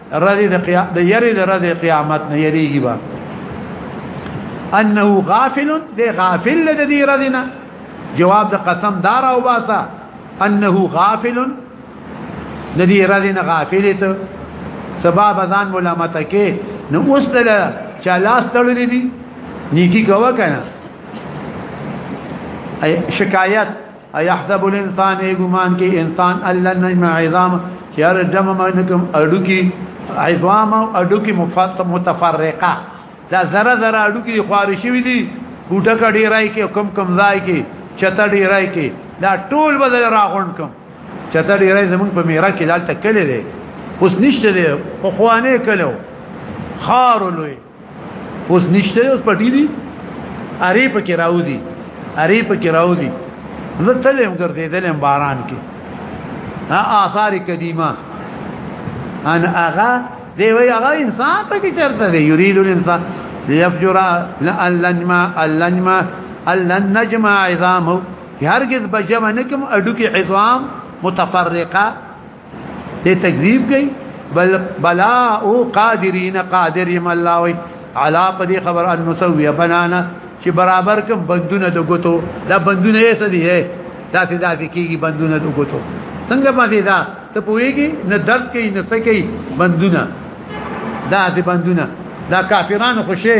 رضی د قیامت د یری د رضی قیامت نه یریږي با انه غافل دی غافل د دې رضینا جواب د قسم دار او باسا انه غافل د دې رضینا غافل ته سبب ځان ملامت کې نو اوس دل چا لاس تړلې دي نیکی کوه کنه شکایت ايحسب الانسان ای ګمان کې انسان الله نجم عظام چر جمع منکم اډو کې عظام او اډو کې متفرقه دا ذره ذره اډو کې خواري شوی دي ګټه کډی راي کې کم کم ځای کې چته ډی راي کې دا ټول بدل راغون کوم چته ډی راي زمون په میرا کې دالته کله دي اوس نشته دي په خوانه کلو خار لوی اوس نشته اوس پټی دي اری په کې راو دي اری په کې راو دي زه تلم ګرځیدلم باران کې ها آثار قدیمه ان اغا دی وی اغا انسان ته کې چرته دی یرید الانسان ليفجر لنجما لنجما لنجما عظامه هرگز بجمع نکم اډو کې عظام متفرقه دې تکذیب کوي بل بلا او قادرین قادر یم الله وی علا په دې خبر ان نسوی بنانا چې برابر کوم بندونه د ګوتو دا بندونه یې څه دي دا څه دا کیږي بندونه د ګوتو څنګه باندې دا ته پوېږي نه درد کوي نه څه کوي بندونه دا دې بندونه دا کافرانو خوشي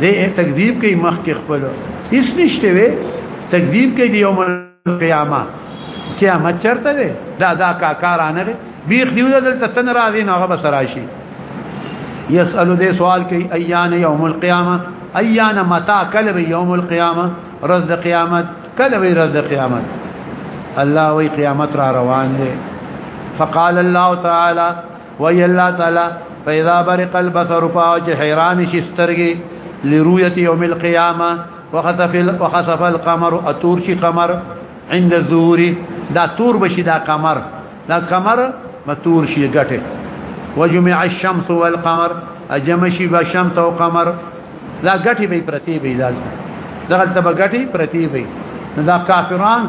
دې تکذیب کوي مخ کې خپل هیڅ نشته وي تکذیب کوي د یوم القیامه قیامت چرته ده دا دا کا کارانه ده بیخ دیو دلته تن راځي نه هغه بس راشي یسأل دې سوال کوي ایان یوم القیامه ایان متا کلب یوم القیامه رز د قیامت کلب رز د قیامت الله وی قیامت را روان دي فقال الله تعالی وی الله تعالی فاذا برق البصر فاج حيران شسترګي لرؤيه يوم القيامه وخسف وخسف القمر اتور شي قمر عند الظهور دا تور بشي دا قمر دا قمر متور شي غټه وجمع الشمس والقمر اجمع شي بشمس او قمر دا غټي به پرتی به دا دغه ته به غټي پرتی به دا کافران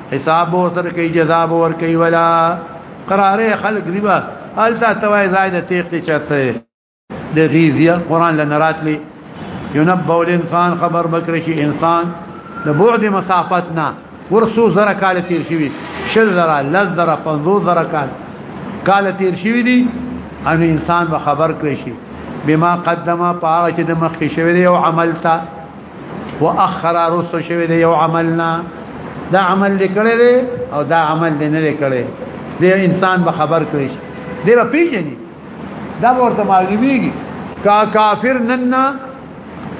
حساب ورته کوي جزاء ور کوي ولا قراره خلق دیبا التا توای زائد تیقتی چاته د غیزیه قران لنرات می ينبأ الانسان خبر بکر شي انسان د بعد مسافتنا ورسو زره کال تیر شوی شل زره لز زره پنځو زره کال کال تیر شوی دي ان انسان به خبر کړی شي بما قدمه پاره چې د مخکې شوی دی او عمل تا واخر رسو شوی دی یو عملنا دا عمل لیکړی دی او دا عمل دی نه لیکړی دی انسان به خبر کړی دی به پیژني دا ورته معلومیږي کا کافر نن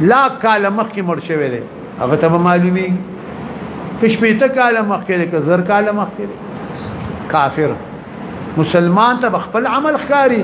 لا کال مخکې مړ شوی دی هغه ته به معلومیږي کشپېته کال مخکې دی که زر کال مخکې دی کافر مسلمان ته خپل عمل ښکاری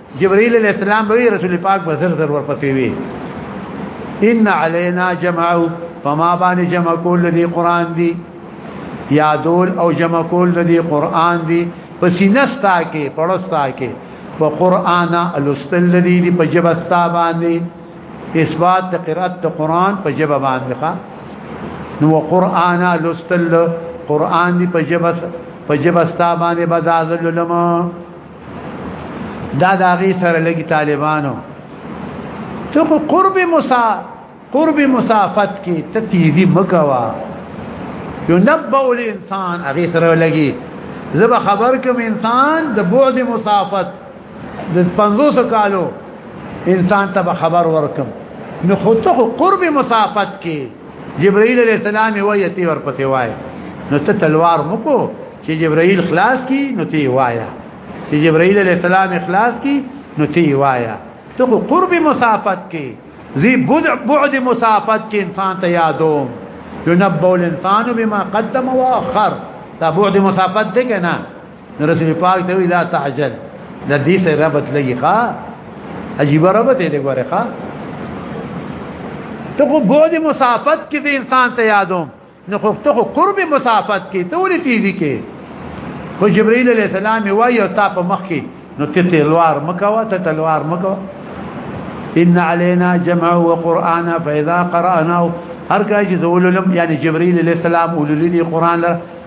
جبريل عليه السلام به رسول پاک به زر زر ورپسې وي ان علينا جمعه فما بان جمع کول دی قران دی یادول او جمع کول دی قران دی پسینستا کې پړستا کې په قران الستل دی دی په جبستا باندې اثبات د قرات د قران په جبه باندې ښا نو قران الستل قران دی په جبس په جبستا باندې بدازل لمه دا دا غي سره لګي طالبانو ته خو قرب موسی قرب مسافت کې ته تیزی مکوا ينبأ الانسان هغه سره لګي زب خبر کوم انسان د بعد مسافت د 500 کالو انسان ته خبر ورکم نو خو ته قرب مسافت کې جبرائیل علیہ السلام وایي تی ورپسې وایي نو ته تلوار مکو چې جبرائیل خلاص کی نو تی وایا چې جبرائیل علیہ السلام خلاص کی نو تی وایا ته خو قرب مسافت کی زی بعد بعد مسافت کی انسان ته یادوم ينبو الانسان بما قدم واخر دا بعد مسافت دی کنه رسول پاک ته لا تعجل د دې سره ربط لګي ښا عجیب ربط دی ګوره ښا ته خو بعد مسافت کې د انسان ته یادوم نو خو ته خو قرب مسافت کې ته ولې تیږي کې خو جبرئیل علیہ السلام وایي او تا په مخ کې نو ته تلوار مکوا ته تلوار مکوا ان علينا جمع وقران فاذا قرانه هر کله چې زوللم یعنی جبرئیل علیہ السلام ولولي قران لره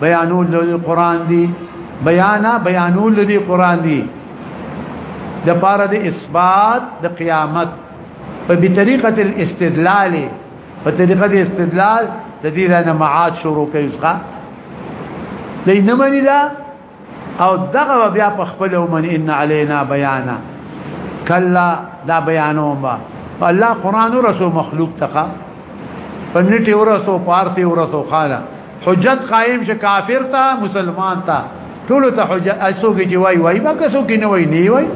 بیانول د قران دی بیانا بیانول د قران دی د پاره د اثبات د قیامت په طریقه الاستدلال په طریقه د استدلال د دې نه معاد شروع کوي ځکه دې نه منی دا او دغه بیا په خپل ومن ان علينا بيانا کلا دا بیانوم با الله قران او رسول مخلوق تقا په نټي ورسو پارتي ورسو خاله حجت قائم شه کافر تا مسلمان تا ټول ته حجت ایسو کې جوای وای ما کسو کې نه وای نه وای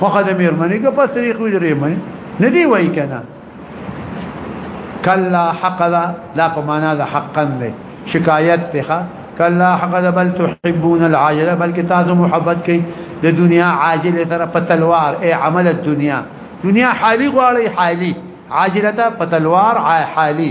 فقد امیر منی که پس طریق وی درې منی نه دی وای کنه کلا حق لا لا په معنا د حقا دی شکایت ته کلا حق لا بل تحبون العاجله بل تاسو محبت کوي د دنیا عاجله تر په تلوار ای عمل الدنيا دنیا حالی غواړي حالی عاجله ته په تلوار حالی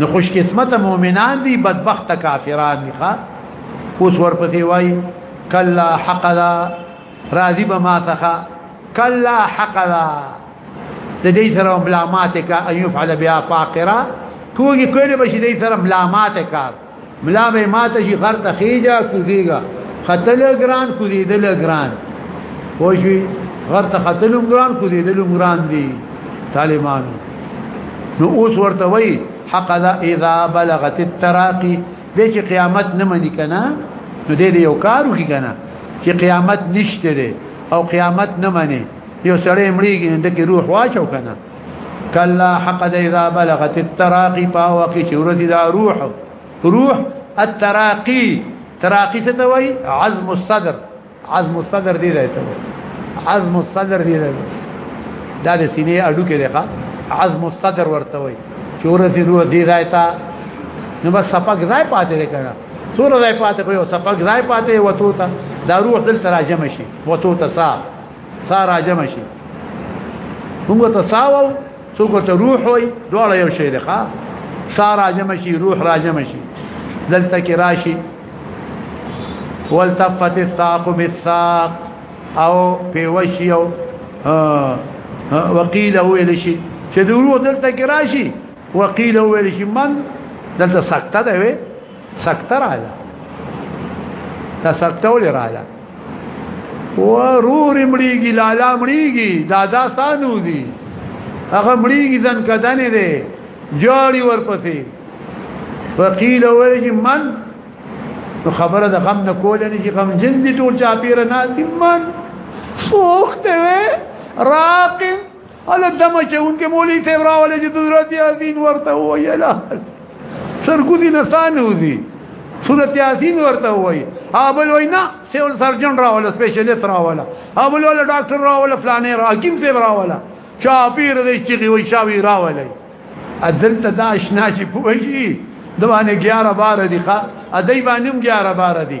نو خوش قسمت مؤمنان دي بدبخت کافران دي ښا اوس ورپسې وای کلا حق ذا راضي به ما څخه کلا حق ذا د دې سره ملامات کا ان يفعل بها فاقرا کوی کړي بشي دې سره ملامات کار ملا به ماته شي غر ته خيجا کوزيګا خطل ګران کوزيدل ګران وشي غر ته خطل ګران کوزيدل ګران دي طالبان نو اوس ورته وای حق ذا اذا بلغت التراقي د چې قیامت نه مني کنه نو دې یو کارو کې کنه چې قیامت نشته او قیامت نه مني یو سړی مړیږي د روح واچو کنه کلا حق د اذا بلغت التراقي فاوقي چورتي دا روح روح التراقي تراقي څه ته وای عزم الصدر عزم الصدر دی دی ته عزم الصدر دی دی دا د سینې اډو کې ده عزم الصدر ورته وای چورتي روح دی دی ته نو بس سپک ځای پاتې دی کنه څور ځای پاتې په یو سپک ځای پاتې وته دا روح دل تراجم شي وته ته صاحب سارا جمع شي موږ ته ساو څوک ته روح وي دواړه یو شی دی ښا سارا جمع شي روح را جمع شي دلته کې راشي والتفت الساق بالساق او په وشي او وقيل هو لشي چې دورو دلته کې راشي وقيل هو لشي من دلته سکته ده وي سکته رااله دا سکته ولې رااله ورور مړیږي لالا مړیږي دادا سانو دي هغه مړیږي ځن کدنې دي جوړي ورپسې وقيل ويجي من خبره د غم نه کول نه شي غم جن دي ټول چا پیر نه دي من سوخته راقم اله دمه چې اونکه مولوی صاحب راولې چې حضرت یاسین ورته ویلا سرګو دي نسانه ودي سورت یاسین ورته وای ابل وینا سیول سرجن راوله سپیشلیست راوله ابل ولا ډاکټر راوله فلانه را حکیم سی راوله شاپیر دې چې وی شاوی راوله ادل ته دا آشنا شي پوهیږي دوانه 11 12 دي ښا ادی باندې 11 12 دي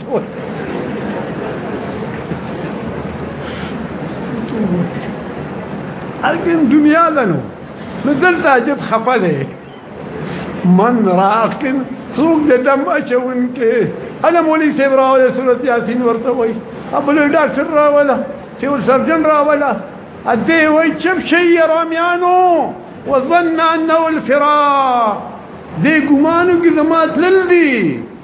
هرګن دنیا ده نو نو دلته عجب خفه ده من راقن څوک د دم اچون کې انا مولي صاحب راوله سورت یاسین ورته وای ابل ډاکټر راوله سیول سرجن راوله ادي وای چپ شي رامیانو وظن انه الفراق دې ګمانو کې زمات لل دي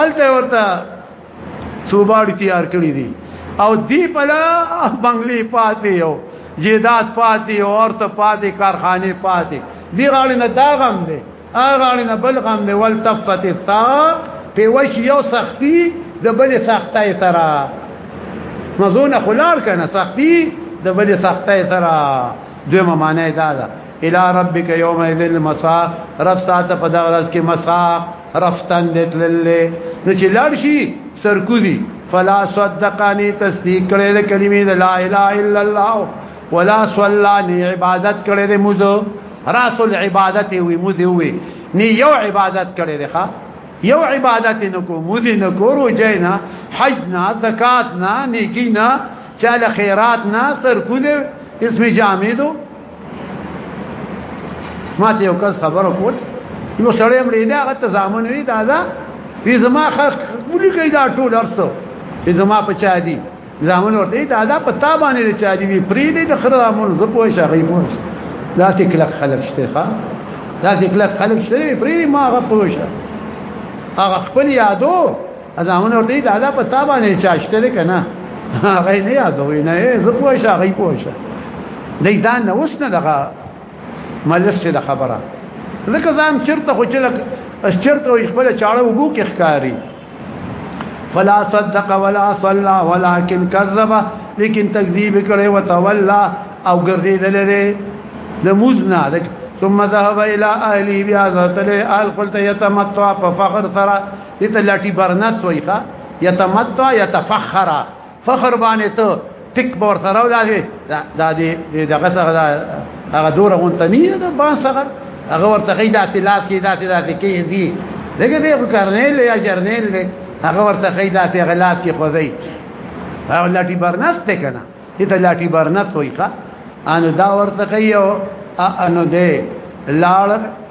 الته ورته صوباړي تیار کړی دي او دی پلا بنگلي پاتې یو جیدات پاتې او ورته پاتې کارخانه پاتې دی راړي نه دا غم دی اغاړي نه بل غم دی ول تفت الثار په وش یو سختی د بل سختای ترا مزونه خلار کنه سختی د بل سختای ترا دویمه معنی دا ده الى ربك يوم اذن مساق رب ساعت په دغه ورځ کې مساق رفتن دتللې نو چې لاړ شي سرکوزي فلا صدقني تصدیق کړي د کلمې لا اله الا الله ولا صلاني عبادت کړي د مزو راس العبادت وي مزي وي ني یو عبادت کړي ده یو عبادت نکو مزي نکو روجینا حج نه زکات نه نیکی نه چاله خیرات نه سرکوزي اسم جامدو ما ته یو کس خبرو کول یو سړی مړی دا غته زامن وی دا دا وی زما خلق ولي کوي دا ټول ارسو وی زما په چا دي زامن ورته دا دا په تا باندې چا دي وی پری دي د خرامون زپو شغی مو دا تکلک خلق شته ښا دا تکلک خلق شته پری ما غپوشه هغه خپل یادو ازامن ورته دا دا پتا باندې چاشته کنه هغه نه یادوي نه زه پوه شم هغه پوه شم دای ځان نه اوس نه دغه ملس له خبره لکه ځان چرته خو چلک چرته وي خپل چاړه وبو کې ښکاری فلا صدق ولا صلى ولكن كذب لیکن تکذیب کړي وتولى او ګرځیدل لري د موزنا لک ثم ذهب الى اهلي بیا ذات له اهل قلت يتمتع ففخر ترى دې ته لاټي برنس وای ښا یتمتع یتفخر فخر باندې ته ټیک بور سره ولاږي دا دې دغه سره هغه دوره غونته نه ده با سره هغه ورته خی داسې لاس کې داسې داسې کې دي دغه دې خو کرنیل یا جرنیل دې هغه ورته خی داسې غلاس کې خوځي او لاټي برنس ته کنه دې لاټي برنس وای ښا ان دا ورته خی او ان دې لاړ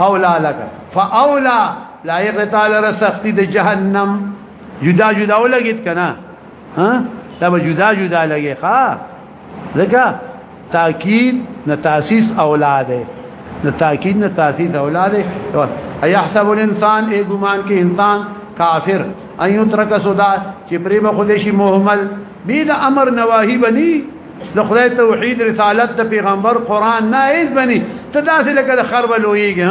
اولا لك فاولا لا يغتال رسختي د جهنم جدا جدا ولګیت کنه ها دا به جدا جدا لګي ښا ځکه تاکید نه تاسیس اولاد نه تاکید نه تاسیس اولاد ايحسب الانسان ای ګمان کې انسان کافر ايو ترک سودا چې پریم خودشي محمل نی د امر نواهی بنی د خدای توحید رسالت د پیغمبر قران نه ایز بنی ته داسې لکه د خرب لویږي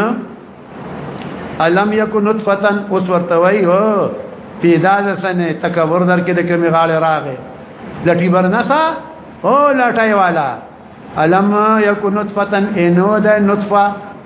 الم یکو نطفه اوس ورته وای هو پیدا د سنه تکبر در کې د کمی غاړه راغې لټي برنسا او لټای والا الم یکو نطفه انو د نطفه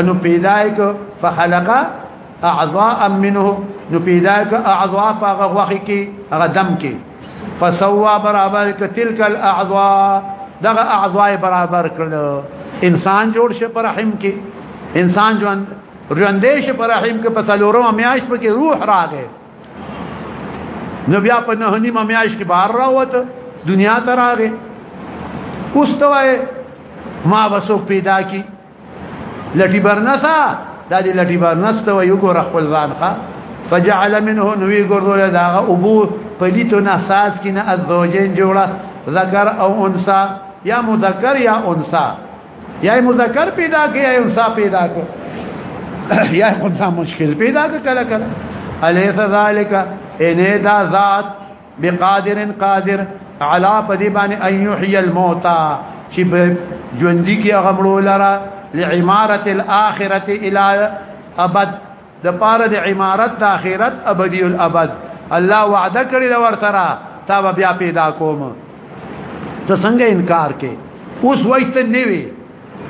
انو پیدایک فخلق اعضاء منه نو پیدایک اعضاء پاغه وخی کی هغه دم کی فسوا برابر ک تلک الاعضاء دغه اعضاء برابر کړل انسان جوړ شه پر رحم کی انسان جوان ژوندې شه پر رحم کې په څلورو میاش په کې روح راغې نو بیا په نه نیمه میاش کې بار راوته دنیا ته راغې اوس ته ما وسو پیدا کی لټي برنسا دا دې لټي برنس ته وي ګور خپل ځان ښا فجعل منه نوی ګرځول دا ابو پلیتو نه ساز کینه الزوجین جوړه ذکر او انثى یا مذکر یا انثى یا مذکر پیدا کې یا انثى پیدا کو یا انثى مشکل پیدا کړه کله کله الیس ذالک انه دا ذات بقادر قادر علا پدی باندې ان یحیی الموتى چې ژوندۍ کې هغه مړو لرا لعمارت الاخره الى ابد د پاره د عمارت د اخرت ابدی الابد الله وعده کړی دا ورته تا بیا پیدا کوم ته څنګه انکار کې اوس وایته نیوي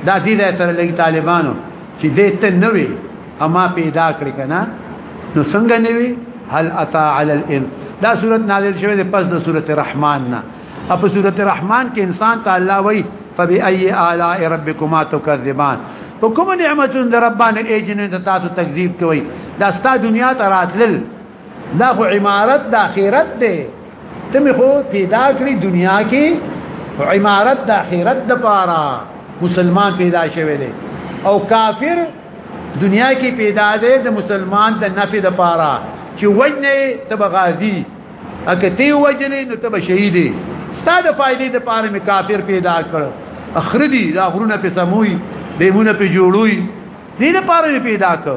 دا دې ځای سره لګي طالبانو چې دې ته نه وي اما پیدا کړی کنه نو څنګه نه وي هل اتا علی الان دا سورۃ نازل شوه د پس د سورۃ الرحمن نه اپ سورۃ الرحمن کې انسان ته الله وای فبأي آلاء ربكما تكذبان وکم نعمتون در ربان ایجنن تاسو تکذیب کوي دا ستا دنیا ته راتلل دا خو عمارت د اخرت دی ته مې خو پیدا کړی دنیا کې عمارت د اخرت د پاره مسلمان پیدا شوی دی او کافر دنیا کې پیدا دی د مسلمان د نفي د پاره چې وجنه ته بغازي اکه تی وجنه نو ته شهید ستاده فائدې د پاره مې کافر پیدا کړ اخردي دا غرونه په سموي دیمونه په جوړوي دې لپاره پیدا کړ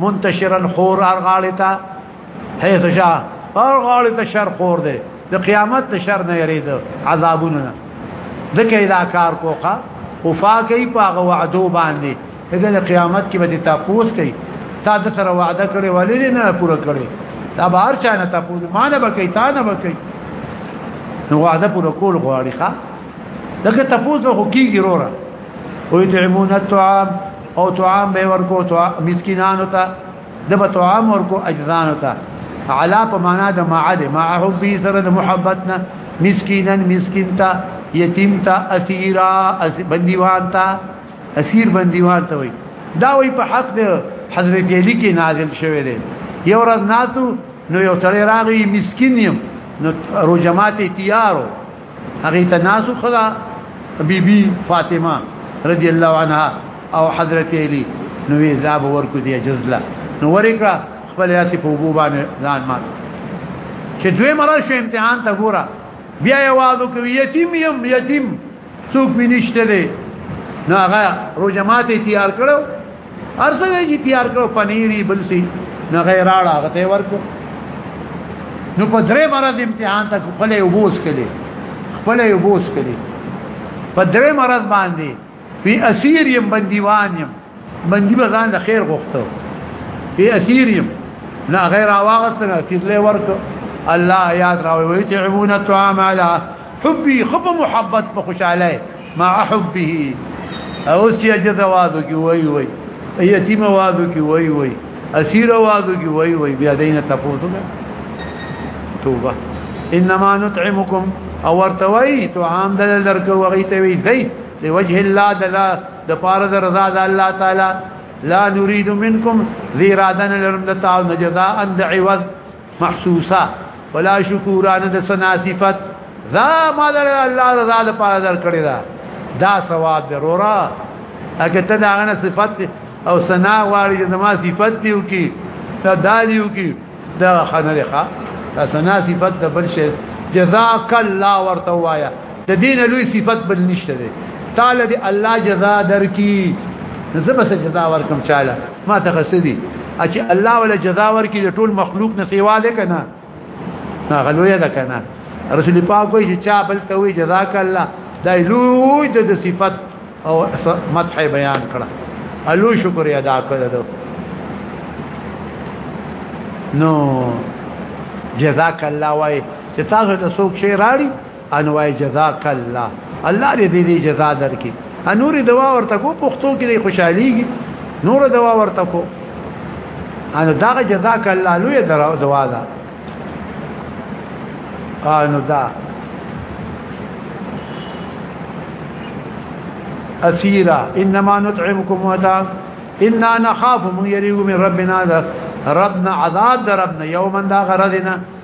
منتشرا خور ارغاړی تا حیث شا ارغاړی ته شر خور دی د قیامت ته شر نه یرید عذابونه نه دکې دا کار کوخه وفاقی پاغه وعدو باندې دغه قیامت کې به تاسو کوي تا د سره وعده کړې ولې نه پوره کړې دا بهر چا نه تاسو ما نه بکې تا نه بکې نو وعده پوره کول غواړي ښا دغه تاسو خو کیږي وروره ويطعمون الطعام او طعام به ورکو تو مسکینانو ته دبه طعام ورکو اجزانو ته علا په معنا د معد مع حبي سره د محبتنا مسکینا مسکین ته یتیم ته اسیرا اس بندیوان ته اسیر بندیوان ته وي دا وی په حق د حضرت علی کې نازل شوی دی یو ورځ ناتو نو یو سړی راغی مسکین یم نو رو جماعت تیارو هغه تناسو خدا بی بی فاطمه رضی الله عنها او حضرت علی نو وی زاب ورکو دی جزله نو ورکړه خپل یاسي په وبو باندې ځان ما چې دوی مرا شو امتحان ته ګوره بیا یوازو کوي یتیم یم یتیم څوک وینشته دی نو هغه روجماته تیار کړو ارسوي چې تیار کړو پنيري بل سي نه غیراړه هغه ته ورکو نو په درې مرز امتحان ته خپل یو بوس کړي خپل یو بوس کړي په درې مرز باندې په اسیر يم بنديوان يم بندي به ځان د خیر غوښته په اسیر يم نه غیر واغستنه چې له ورکو الله یاد راوي وي تعبون الطعام على حبي خب محبت په خوشاله مع حبه او سي جزوادو کی وای وای یتیم وادو کی وای وای اسیر وادو کی وای وای بیا دینه تفوتو توبه انما نطعمكم او ورتوي تو عام د درک وغيته وي زي لوجه الله د لا د فارض رضا د الله تعالی لا نريد منكم ذي رادن لرم د تعاون جزاء د عوض محسوسه ولا شکورانه د سنا صفت ذا ما در الله رضا له پاره در کړی دا دا ثواب ضرورا اګه ته دا غنه صفت او سنا واړي د ما صفت دیو کی ته دا دیو کی دا خنه لخوا دا سنا صفت د بل شي جزاک الله ورته وایا د دین لوی صفت بل نشته دی تعالی دی الله جزا درکی زبس جزا ورکم چاله ما ته غسدي چې الله ولا جزا ورکړي د ټول مخلوق نه سیوا ده کنه نا غلوې ده کنه رسول پاک وایي چې چا بل ته وی جزاک الله دا لوی د صفت او مدح بیان کړه الو شکر ادا کړو نو جزاک الله وای چې تاسو ته څوک شي راړي انوای جزاک الله الله دې دې جزا درکې انور دوا ورته کو پښتو کې خوشحاليږي نور دوا ورته کو ان دا جزاک الله لوی دوا ده قانو دا اسيرا انما نطعمكم ودا انا نخاف من يريغ من ربنا ربنا عذاب ربنا يوما دا غردنا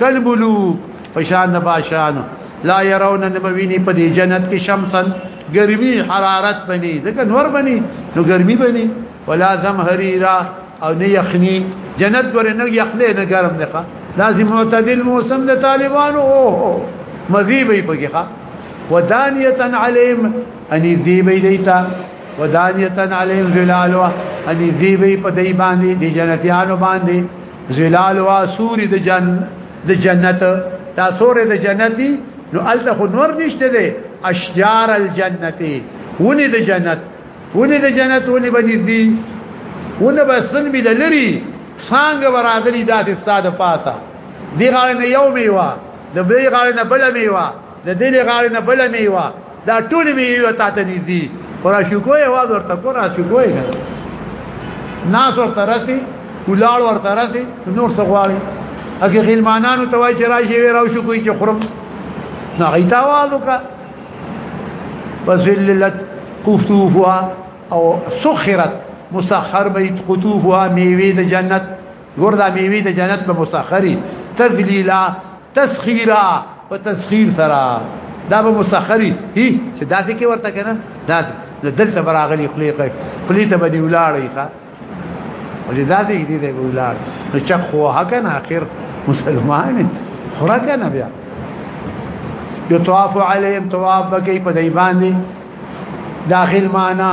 کلبلو پشان باشانو لا يرون نبويني په دې جنت کې شمسن ګرمي حرارت بني ځکه نور بني نو ګرمي بني ولا زمهريرا او نه يخني جنت ګره نه يخني نه ګرم نه ښه لازم معتدل موسم د طالبانو او مزي به پکې ودانيه عليهم ان دي به دیتا ودانيه عليهم ظلالوا ان دي به په دې باندې د جنتيانو باندې زلال وا سوري د جن د جنت دا سوري د جنت دي نو الته خو نور نشته دي اشجار الجنتي وني د جنت وني د جنت وني بني دي ونه بسن بي لري څنګه ورادري داسې ساده پاته دی غاړه نه یو میوا د بلی غاړه نه بل میوا د دې لغاړې نه بل میوه دا ټول میوه تا ته نږدې ورا شکوې आवाज ورته کو را شکوې ناس ورته راسي ولاړ ورته راسي نور څه غواړي اګه غلمانانو ته وای چې راشي وی راو شکوې چې خرم نه غیتا आवाज وکړه وذللت قطوفها او سخرت مسخر بیت قطوفها میوه د جنت وردا میوه د جنت به مسخري تذلیلا تسخیرا په تسخیر سره دا به مسخری هی چې داسې کې ورته کنه دا دلته براغلی خلی کوي خلی ته بدی ولاړی ښا ولې دا دې دې دې ولاړ نو چا خو هکه نه اخر مسلمان خره کنه بیا یطواف علیهم طواف بکی په دی باندې داخل معنا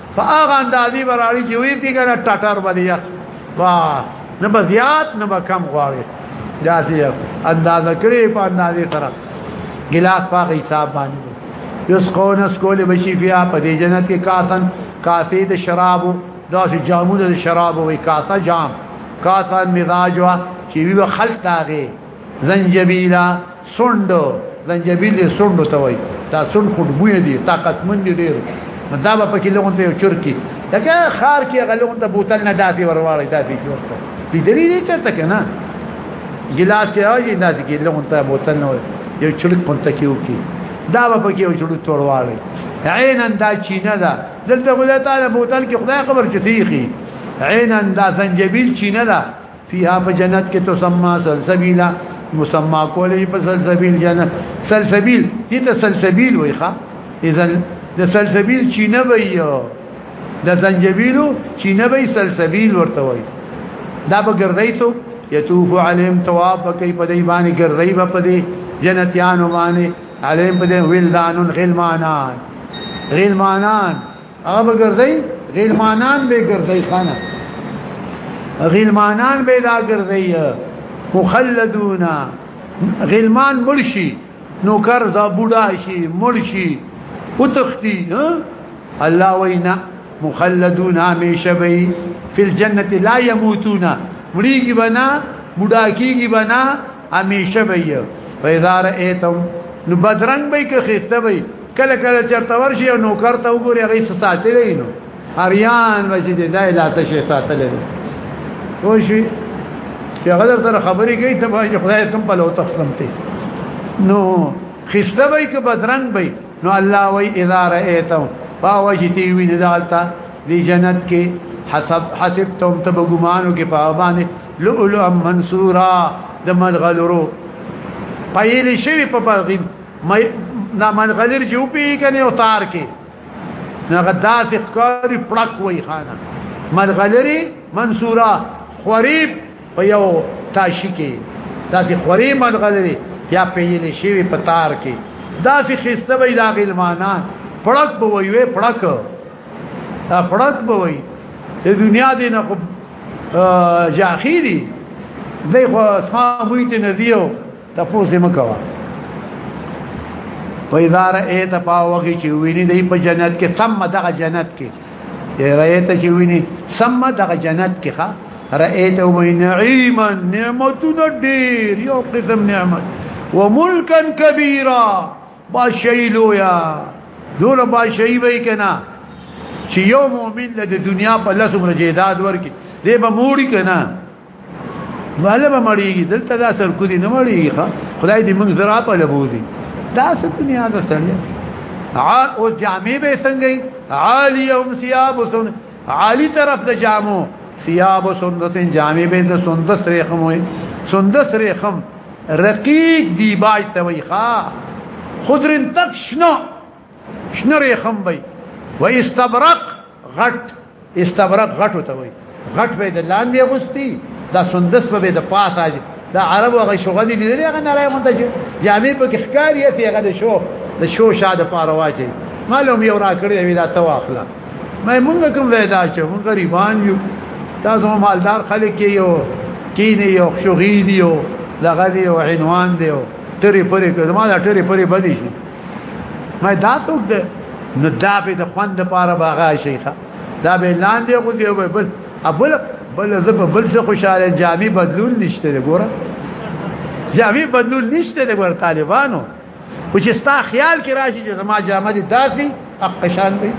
فاغه اندازي براړي چې وی پیګره ټټر باندې یخ وا نه بزیات نه کم غواړي داسې اندازه کړې په اندازې سره ګلاس په حساب باندې یس قون اس کول بشي فیا په دې جنت کې کاسن کاسې د شراب داسې جامونه د شراب وي کاسه جام کاسه مزاج وا چې وی خلق داغه زنجبیلا سوند زنجبیل یې سوند ته وای دا سوند خوشبوې دي طاقتمن دي ډېر نو دا به پکې لغون ته یو چرکی لکه خار کې غلون ته بوتل نه داسې ورواړی داسې چورته دې درې دې چرته کنه ګلاس ته راځي داسې کې لغون ته بوتل نه یو چرک پونته کې وکی دا به پکې یو چرک تورواړی عینا دا چینه ده دلته خدای تعالی بوتل کې خدای خبر چې سیخي عینا دا زنجبیل چینه ده فيها په جنت کې تسمى سلسبيلا مسمى کولې په سلسبيل جنت سلسبيل دې ته سلسبيل وای ښا اذا د سلسبيل چینه وي د زنجبيلو چینه وي سلسبيل ورته وای دا به ګرځي سو يطوف عليهم طواف کوي په دې باندې ګرځي په دې جنتيانو باندې عليهم په دې ولدان غلمانان غلمانان هغه به ګرځي غلمانان به ګرځي خانه غلمانان به دا ګرځي مخلدون غلمان مرشي نوکر دا بوډا شي مرشي وتختی الله وینا مخلدون همیشه به فی الجنه لا يموتون مړیږي بنا بډا کیږي بنا همیشه به یې پیدا رئیتم نو بدرنګ به کې خسته وي کله کله چرته ورشي او نوکر ته وګوري هغه څه ساتل نو اریان وجه دې دای لا ته شي ساتل دي خو شي چې غلر تر خبرې کوي ته به خدای تم په لو تخلم ته نو خسته وي کې بدرنګ وي نو الله وي اذا رئیتم فاوجتی وی دالتا دی جنت کې حسب حسبتم تبغمانو کې په باندې لؤلؤ منصورا د ملغلرو پایل شوی په بغیم نا ملغلر جو پی کنه او تار کې هغه داسې ښکاری پړک وای خانه ملغلری منصورا خریب په یو تاشی کې داسې خری ملغلری یا پیل شوی په تار کې داسې خسته وای دا غلمانان پړک به وای پړک افراد به وي د دنیا دې نه خو جاخيري دای خو اسما وی ته ندیو تاسو مې کوا په اداره ای ته پاوږي چې ویني دی په جنت کې سم دغه جنت کې رایت چې ویني سم دغه جنت کې ښا رایت او نعیما نعمتونه ډیر یو قسم نعمت وملکا کبیره بادشاہي لویا دونه بادشاہي وای کنا چې یو مؤمن له دنیا په لاس عمر جیداد ورکی دی به موړي کنا ماله به مړیږي دلته دا سر کو دي نه مړیږي خدای دې موږ زرا په لبوزي دا څه دنیا ده سره او جامې به څنګه عالیهم ثياب سن عالی طرف د جامو ثياب سندس جامې به د سندس رخم وي سندس رخم رقيق دی بای تويخا خضر تک شنو شنو رخم وي و استبرق غټ استبرق غټو ته وي غټ به د لاندې غستی دا سندس به د پاسه اجي دا عربو غي شغل دي لري هغه نه راي مونته چې جامې په کې ښکاری هغه د شو د شو شاده پاره واچي معلوم یو را کړی وی دا تواخله مې مونږ کوم ودا چې مونږ غریبان یو تاسو مالدار خلک یو کینې یو شغی دی یو لغه دی یو عنوان دی یو ټری پرې کړه ما دا ټری پرې بدی شي مې دا څوک ده نو دا به د خوند لپاره باغا شیخه دا به لاندې خو دی بل ابل بل زه په بل څه خوشاله جامي بدلول نشته ګوره جامي بدلول نشته ګوره طالبانو خو چې ستا خیال کې راشي چې زما جامه دي داسي حق شان وي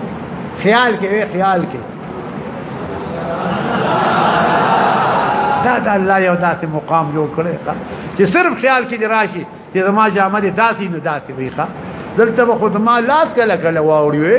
خیال کې وي خیال کې دا د الله یو داسې مقام جوړ کړی چې صرف خیال کې راشي چې زما جامه دي داسي نه داسي وي ښا دلته خود ما لاس کله کله واوړي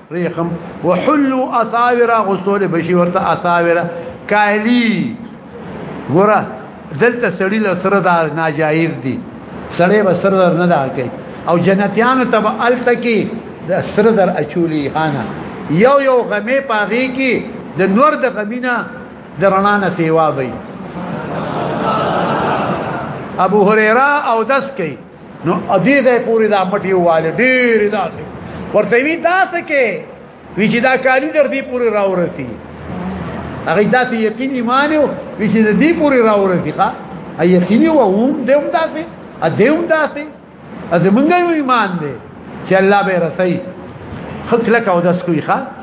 ريخم وحلو اساور غسول بشي ورته اساور کالی ګوره دلته سړی له سره دا ناجایز دي سړی به سره در نه دا کوي او جنتیانو تب التکی د سره در اچولی خانه یو یو غمه پاغي کی د نور د غمینا د رڼا نه سیوا وي ابو هريره او دس کوي نو ادي ده پوری دا مټي واله ډیر داسې ورته وی تاسو کې وی چې دا کالی در دې پوری راورسي هغه داسې یقین ایمان او وی چې دې پوری راورسي ښا یقیني و هم دیم داسې ا دیم داسې ا زمونږ ایمان دی چې الله به رسي خلک لکه او داس کوي ښا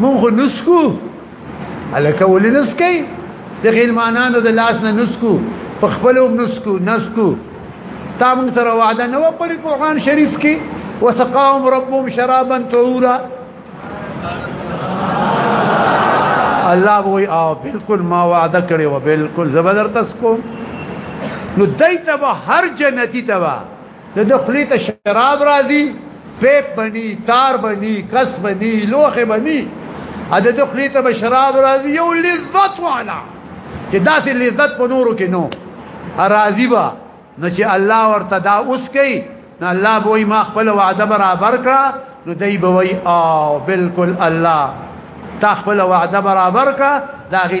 مونږ نسکو الکه ولې نسکي د غیلمانانو د لاس نه نسکو په خپل نسکو نسکو تا مونږ سره وعده نه وکړي قرآن شریف کې وسقاهم ربهم شرابا طهورا الله وی او بالکل ما وعده کړی و بالکل زبردست کو نو دایته هر جنتی تبا د دخلی ته شراب راځي پیپ بني تار بني کس بني لوخ بني ا د دخلی ته شراب راځي یو لذت والا چې داسې لذت په نورو کې نو راضي با نو چې الله ورته دا اوس کوي نو الله به ما خپل وعده برابر کړه نو دی به وي او بالکل الله تا خپل وعده برابر کړه دا غي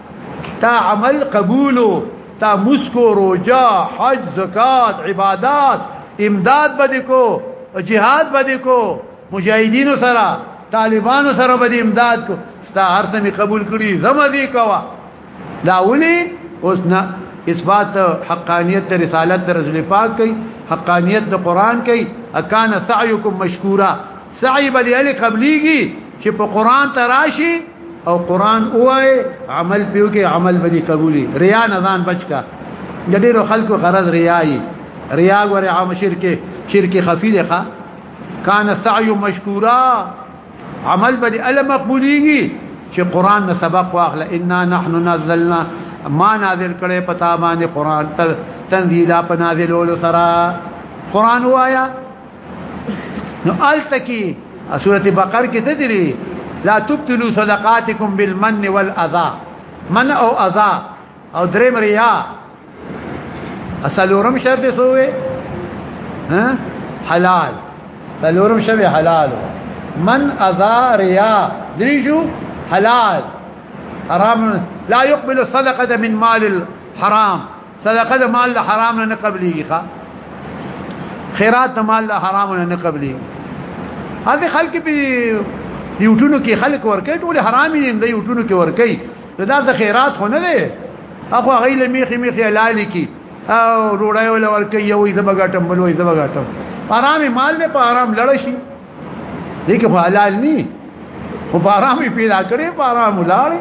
تا عمل قبولو تا مسکو روجا حج زکات عبادات امداد بده کو جهاد بده کو مجاهدینو سره طالبانو سره بده امداد کو ستا هرڅه می قبول کړي زما دی کوا دا ولي اوس نه اثبات حقانیت د رسالت د رسول پاک کوي حقانیت د قران کوي اکان سعيكم مشکورا سعی به دې علي قبليږي چې په قران تراشي او قران اوه عمل پیو کې عمل به دې قبولي ریا نه ځان بچکا د ډېرو خلکو غرض ریایي ریا غره عام شرک شرک خفي ده کان سعی مشکورا عمل به دې ال مقبوليږي چې قران نه سبق واخله انا نحن نزلنا ما نازل کړي پتا باندې قران تنزيلا په نازلولو سره قران وایا نو التکی سورته بقر کې تدري لا تبتلوا صدقاتكم بالمن والاذى من او اذى او دریم ریا اصلورم شرط سوې ها حلال فلورم شوی حلال من اذا ریا دریجو حلال حرام لا يقبل الصدقه من مال الحرام صدقه د مال د حرام نه قبليږي ښا خیرات د مال د حرام نه قبليږي هغه خلک په یوټونو کې خلک ورکې ټول حرامي دي د یوټونو کې ورکې دا د خیرات خو نه دی اخو غیله میخي میخي لالي کې او روړای ول ورکې یو یې زبګټم بل یې زبګټم حرام مال نه په حرام لړ شي دې کې حلال نه خو حرام پیدا کړي حرام لاړ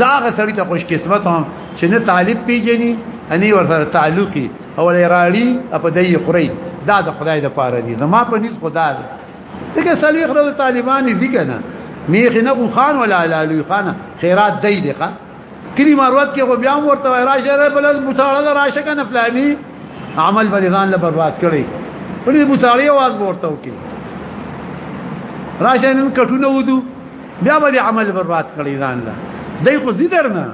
زاغه سړی ته خوش قسمت هم چې نه طالب پیجنی اني ورسره تعلقي او لراړي په دای خوري دا د خدای د پاره دي زما په نس خدا دی دغه سلوي خره طالبان دي کنه میخ نه خان ولا لالوی خان خیرات دی دی ښا کلی مروت کې خو بیا ورته راشه بل متعال راشه کنه فلامي عمل بلغان له برباد کړي ولې متعالي आवाज ورته وکي راشه نن کټونه ودو بیا به عمل برباد کړی ځان لا دای خو زیدر نه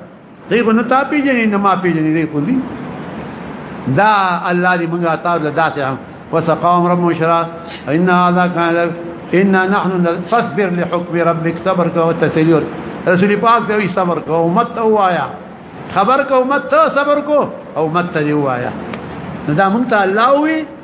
دای خو نه تا پیژنې نه ما پیژنې دای خو زی دا الله دې موږ تاسو له داسې هم وسقام رب مشرا ان هذا كان ان نحن فاصبر لحكم ربك صبر کو تسلیور رسول پاک ته صبر کو امت وایا خبر کو امت صبر کو او امت دی وایا دا مونږ ته الله وی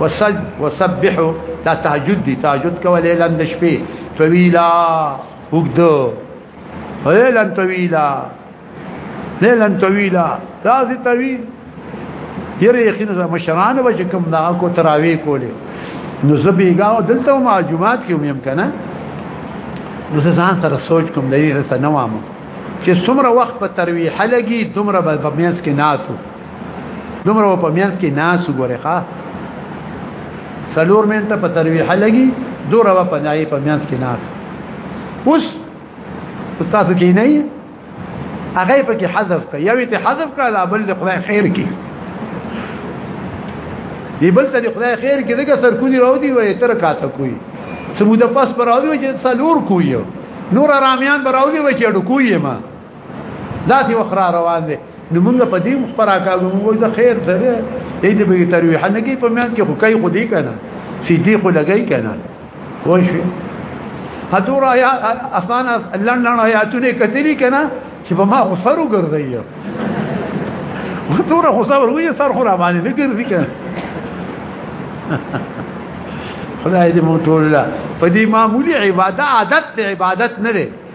وسج وسبحوا دا تهجد دي تهجد کولې لند شپې طويلا وګدو ليلا طويلا ليلا طويلا راځي طويل یره یقین زما مشران به کوم دا کو تراوی کولې نو زبېګا دلته ما جمعات کې هم کنه نو ځان سره سوچ کوم دې سره نوامه چې څومره وخت په ترویح لګي دومره به مېز کې ناسو دومره په میانس کې ناس وګوره ښا سلور مين ته په ترویح لګي دو روا په نای په میانس کې ناس اوس استاد کې نه یې هغه په کې حذف کړ یو ته حذف کړ لا بل خدای خیر کې دی بل ته خدای خیر کې دغه سر کوی راو دی وای تر کاته کوی سموده پاس پر راو دی چې سلور کوی نور رامیان براو دی وای چې ډکوی ما داسې وخت را روان دی نو موږ په دې مخبره کاږو موږ د خیر سره دې دې به ترویح نه کوي په میان کې خو کوي خو دې کنه سیدی خو لګي کنه وشي حضور آیا آسان لړن لړن آیاتونه کتلی کنه چې په ما غسرو ګرځي حضور خو صبر وي سر خو را باندې نه ګرځي کنه خدای دې مونږ ټول په دې معمولی عبادت عادت عبادت نه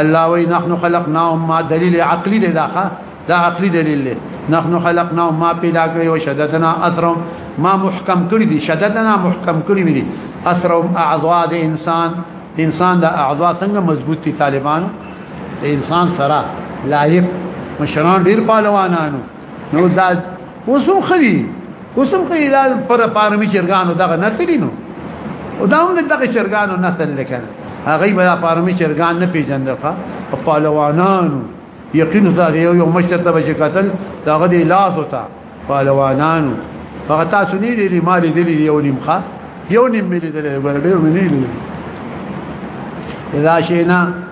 الله وی نحن خلقناهم ما دلیل عقلی دی داخه دا عقلی دلیل دی نحن خلقناهم ما پیدا کړی او شددنا اثرهم ما محکم کړی دي شددنا محکم کړی دي اثرهم اعضاء د انسان انسان د اعضاء څنګه مضبوط دي طالبان د انسان سره لایق مشران ډیر پهلوانانو نو دا وسو خدي وسو خدي دا پر پارمي چرګانو دغه نسل نو او دا هم دغه چرګانو نسل لکه هغه به پارمي چرګان نه پیژندل ښه په پهلوانانو یقین سره یو یو مشر ته بچ قتل داغه دی لاس وتا پهلوانانو هغه تاسو نه لري مال دي یو نیم ښه یو نیم ملي دي ګور ډیر منی دي اذا شئنا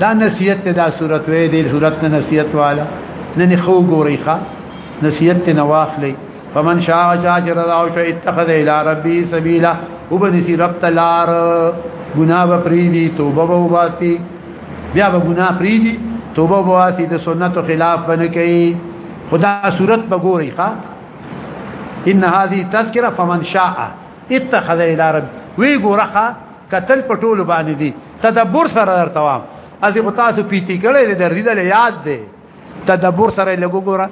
دا نصیحت دا صورت وې دې صورت نه نصیحت والا نن خو ګوري ښا نصیحت نه واخلې فمن شاء شاجر او شاء اتخذ الى ربي سبيلا وبنسي رب تلار ګنا به پریدي توبه به واسي بیا به ګنا پریدي توبه به واسي د سنت خلاف بنه کوي خدا صورت به ګوري ښا ان هذه تذکره فمن شاء اتخذ الى رب وی ګورخه قتل په ټولو باندې دي تدبر سره درتوام از یو تاسو پیتی کړی دی درې دل یاد دی تدبر سره لګو ګوره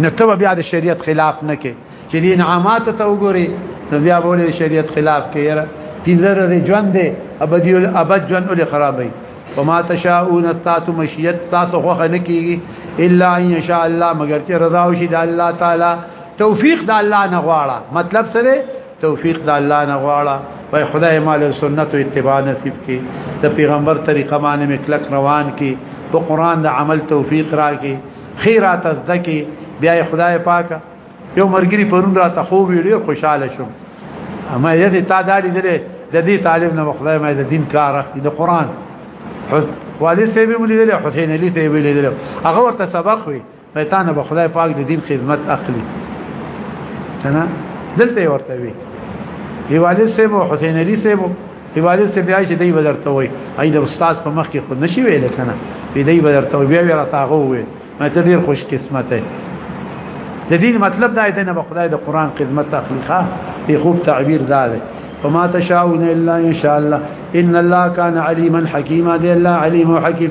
نو ته بیا د شریعت خلاف نه کې چې دین عامات ته وګوري نو بیا بوله شریعت خلاف کې یره پینځر دی ژوند دی ابدی ال ابد ژوند ول خرابې وما تشاؤون تاسو مشیت تاسو خو نه کیږي الا ان شاء الله مگر چې رضا وشي د الله تعالی توفیق د الله نه غواړه مطلب سره توفیق د الله نه غواړه وای خدای مال سنت او اتباع نصیب کی د پیغمبر طریقه باندې مکلک روان کی په قران د عمل توفیق راکی خیرات از دکی بیا خدای پاک یو مرګری پرون را ته خو ویډیو خوشاله شوم اما یذ تا دالی دله د دې طالب نه خدای ما د دین کار اخلي د قران والد سیبی مولي دله حسین علي سیبی دله هغه ورته سبق وی پېتانه به خدای پاک د دین خدمت اخلي کنه دلته ورته وي دیواله سیب او حسین علي سیب دیواله سیب بیا چې دی بدرته وي اې د استاد په مخ کې خود نشي ویل کنه دې دی بدرته وي بیا ورته هغه وي ما ته ډیر خوش قسمت دی د دین مطلب دا دی نه به خدای د قران خدمت اخلي ښا په خوب تعبیر دا دی وما تشاؤون الا ان شاء الله ان الله كان عليما حكيما دي الله عليم وحكيم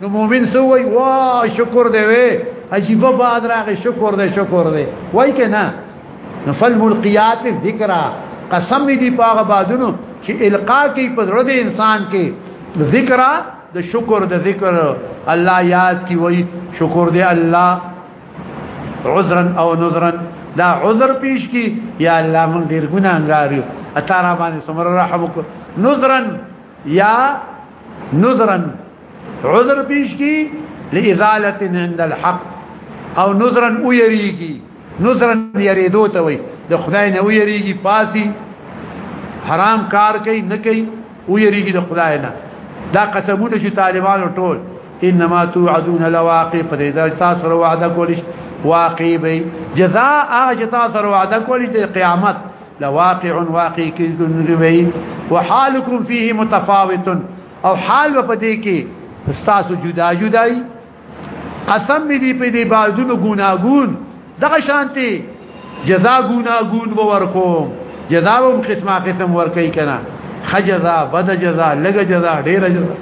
نو مؤمن سو وای وا شکر دی وی عجیب باد راغی شکر دی شکر دی وای کنه نو فالملقیات ذکر قسم دی پاغه بادونو چې القا کی پزړه د انسان کې ذکر د شکر د ذکر الله یاد کی وای شکر دی الله عذرا او نذرا دا عذر پیش کی یا الله مونږ ډیر ګناګار یو اتاره باندې سمر رحم وک نذرا یا نظرا عذر پیش کی لازاله عند الحق او نظرا او یریږي نظرا یریدو ته وي د خدای نه او یریږي پاسي حرام کار کوي نه کوي او یریږي د خدای نه دا قسمونه چې طالبانو ټول انما توعدون لواقع په دې درته سره وعده کولی واقع به جزاء اجتا سره وعده کولی د قیامت لواقع واقع کیدون وی وحالکم فيه متفاوت او حال په دې کې استاسو جدا جدای قسم دې په دې بازونو ګناګون دغه شانتي جزا ګناګون به ورکو جزا هم قسمه قسم ورکي کنه خجزا بد جزا لګ جزا ډیر جزا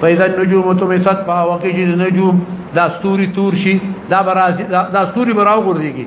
فاذا النجوم تمسط فاوقج النجوم دا ستوري تور شي دا برازي دا ستوري براو ګرځيږي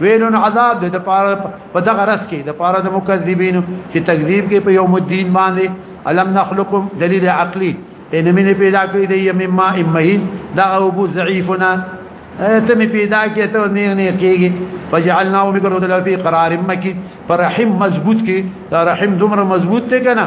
ویلون عذاب د پاره په دغه رس کې د پاره د مکذبین چې تکذیب کې په یوم الدین باندې الم نخلقکم دلیل عقلی ان من پیدا کړی دی یم ما امهین دا ابو ضعیفنا ته می پیدا کې ته نه نه کېږي فجعلنا ومکرو دل فی قرار مکی فرحم مضبوط کې دا رحم دومره مضبوط ته کنه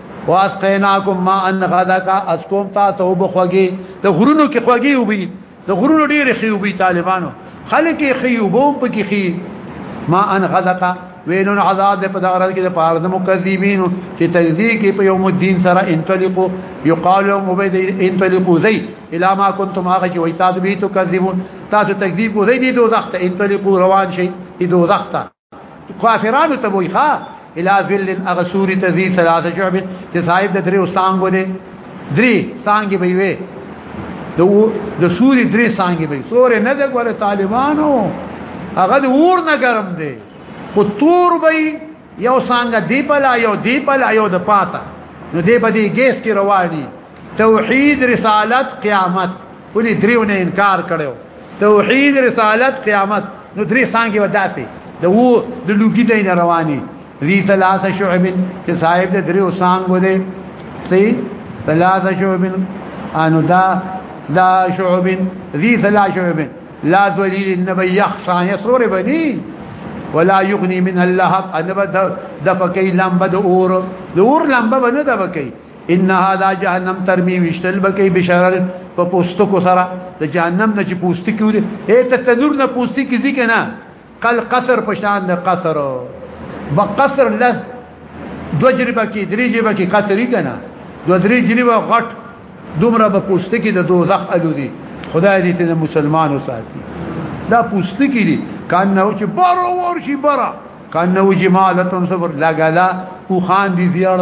واسقیناکم ما ان غدقا اسکوم تا ته وبخوږي د غرونو کې خوږي وبي د غرونو ډېر خي وبي طالبانو خلک یې خي وبوم پکې خي ما ان غدقا وینن عذاب په دغه ورځ کې د پاره د مکذبین چې تکذیب کې په یوم الدین سره انطلقوا یقال لهم عبید انطلقوا زی الا ما کنتم هغه چې وای تاسو به تکذبون تاسو تکذیب کوئ دی دوزخ ته انطلقوا روان شي دوزخ ته کافرانو ته وای ښا الى ذل اغسور تذي ثلاثه شعب چې صاحب د درې وسانګو دي درې سانګي به وي دو د سوري درې سانګي به سورې نه د ګوره طالبانو هغه د ور نه ګرم دي خو تور به یو سانګه دی پلا یو دی پلا یو د پاتا نو دی به دی ګیس کې رواني توحید رسالت قیامت ولي دریو نه انکار کړو توحید رسالت قیامت نو درې څنګه وداتې د وو د لوګي دین رواني ذی ثلاث شعب چې صاحب د دریو څنګه دی سي ثلاث شعب انو دا دا شعب ذی ثلاث شعب لا ذلیل النبي يخشى يسرور بني ولا يغني من اللهب ان بد دفقي لمبد اور د اور لمبه بنه دفقي ان هذا جهنم ترمي وشتل بکی بشرر په پوستکو سره د جهنم نه چې پوستکی وي ته تنور نه پوستکی ځی کنه قل قصر په شان د قصر بقصر له دوجربه کې دریجبه کې قصری کنه دو درې جریبه غټ دومره به پوستکی د دوزخ الودي خدای دې ته مسلمانو ساتي دا پوستکی دي کان نه چې بارو ورشي بارو کانو جمالتون صبر لګلا او خان دي زیړ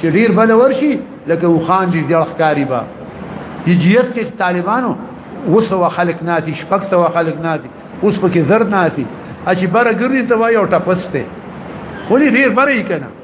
چې ډیر بل ورشي لکه او خان دي زیړ ښکاری با یجیت کې طالبانو وسو خلق ناتي شپک سو خلق ناتي اوس په کې زرد ناتي اچي برګری ته وایو ټپسته ولې ډیر برې کنه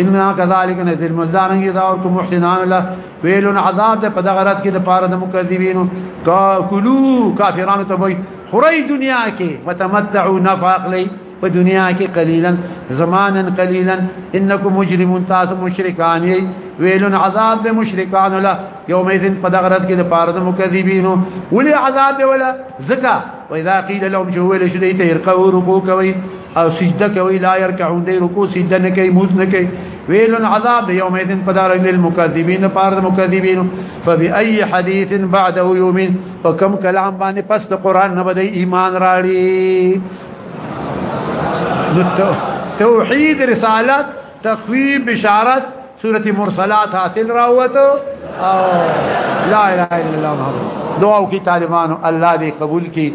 اننا كذلك نزل المزدارن اذا وركم محسنان الله ويل عذاب ده په دغه رات کې د پاره د مکذبینو کا کلو کافرانو ته وای خوري دنیا کې وتمتعوا نفاق لي په دنیا کې قليلا زمانا قليلا انكم مجرمون تاسو مشرکان یې ویل عذاب د مشرکان له یومئذ په دغه رات کې د پاره د مکذبینو ولي عذاب ولا زکا و اذا قيل لهم جو ویل شو دیت ارکعو رکو کوي او سجده کوي لا يرکعون دی رکو سجده نه کوي موت نه کوي ویل عذاب یوم اذن پدار للمکذبین پار مکذبین فبأي حديث بعده يؤمن فكم كلام باندې پس د قران نه بدی ایمان راړي توحید رسالت تخوی بشارت سورت مرسلات حاصل راوت او لا اله الا الله محمد دعا کی طالبانو الله دې قبول کی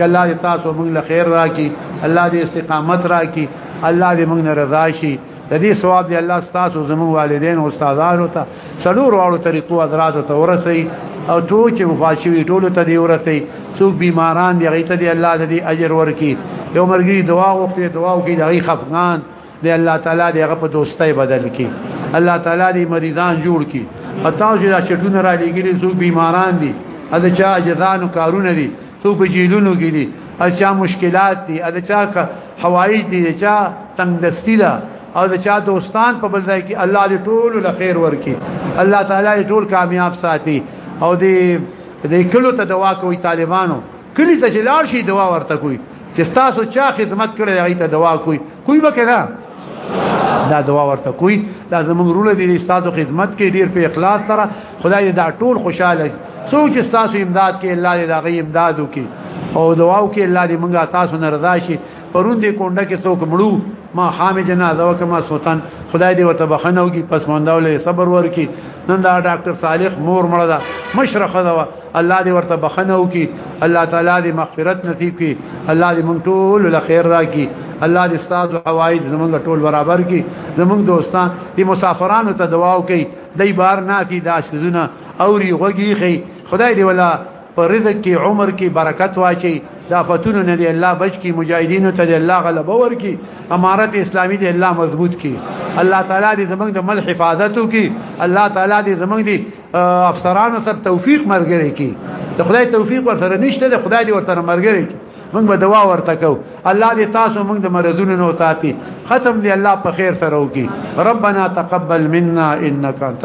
الله دې تاسو موږ له خیر راکی الله دې استقامت راکی الله دې موږ نه رضا شي د دې ثواب دی الله تاسو زموږ والدین او استادانو ته څلور واړو طریقو حضرات ته ورسي او ټول چې وفات شوي ټول ته دی ورسي څوک بیماران دی غیته دی الله دې اجر ورکي یو مرګي دعا وکړي دعا وکړي دغه خفقان دی الله تعالی دی هغه په دوستۍ بدل کی الله تعالی دی مریضان جوړ کی پتا چې دا چټونه را لګیلي څو بیماران دي اده چا اجزانو کارونه دي څو په جیلونو کې دي اچا مشکلات دي اده چا هوایی دي چا تنگ دستی ده او د چا دوستان په بل ځای کې الله دې ټول له خیر ورکي الله تعالی ټول کامیاب ساتي او دې دې کلو ته دوا کوي طالبانو کلی ته جلار شي دوا ورته کوي چې تاسو چا خدمت کړی هغه ته دوا کوي کوي به کنه دا دوا ورته کوي دا زمونږ رول دي استادو خدمت کې ډیر په اخلاص سره خدای دا ټول خوشاله سوچ تاسو امداد کې الله دې دا غي امداد وکي او دعاو کې الله دې مونږه تاسو نه رضا شي پرون دې کونډه کې څوک مړو ما حامې جنازه وکما سلطان خدای دې وته بخنو کې پس مونږه له صبر ورکي نن دا ډاکټر صالح مور مړه ده مشرخه ده الله دې ورته بخنه وکي الله تعالی دې مغفرت نصیب کړي الله دې مونږ ټول له خیر راکړي الله دې ساز او حواید زمونږ ټول برابر کړي زمونږ دوستان دې مسافرانو ته دعا وکي دای بار نه دي دا شزونه اوري غوږی خي خدای دې ولا په رزق کې عمر کې برکت واچي دا فتونه نه دی الله بچ کی مجاهدینو ته دی الله غلبه ور کی امارت اسلامی دی الله مضبوط کی الله تعالی دې زمنګ د مل حفاظت کی الله تعالی دې زمنګ دی افسرانو سره توفیق مرګري کی د خدای توفیق ورسره نشته د خدای دی ورسره مرګري کی موږ به دوا ورته کو الله دې تاسو موږ د مرزونو نو ساتي ختم دی الله په خیر سره وکي ربنا تقبل منا انك انت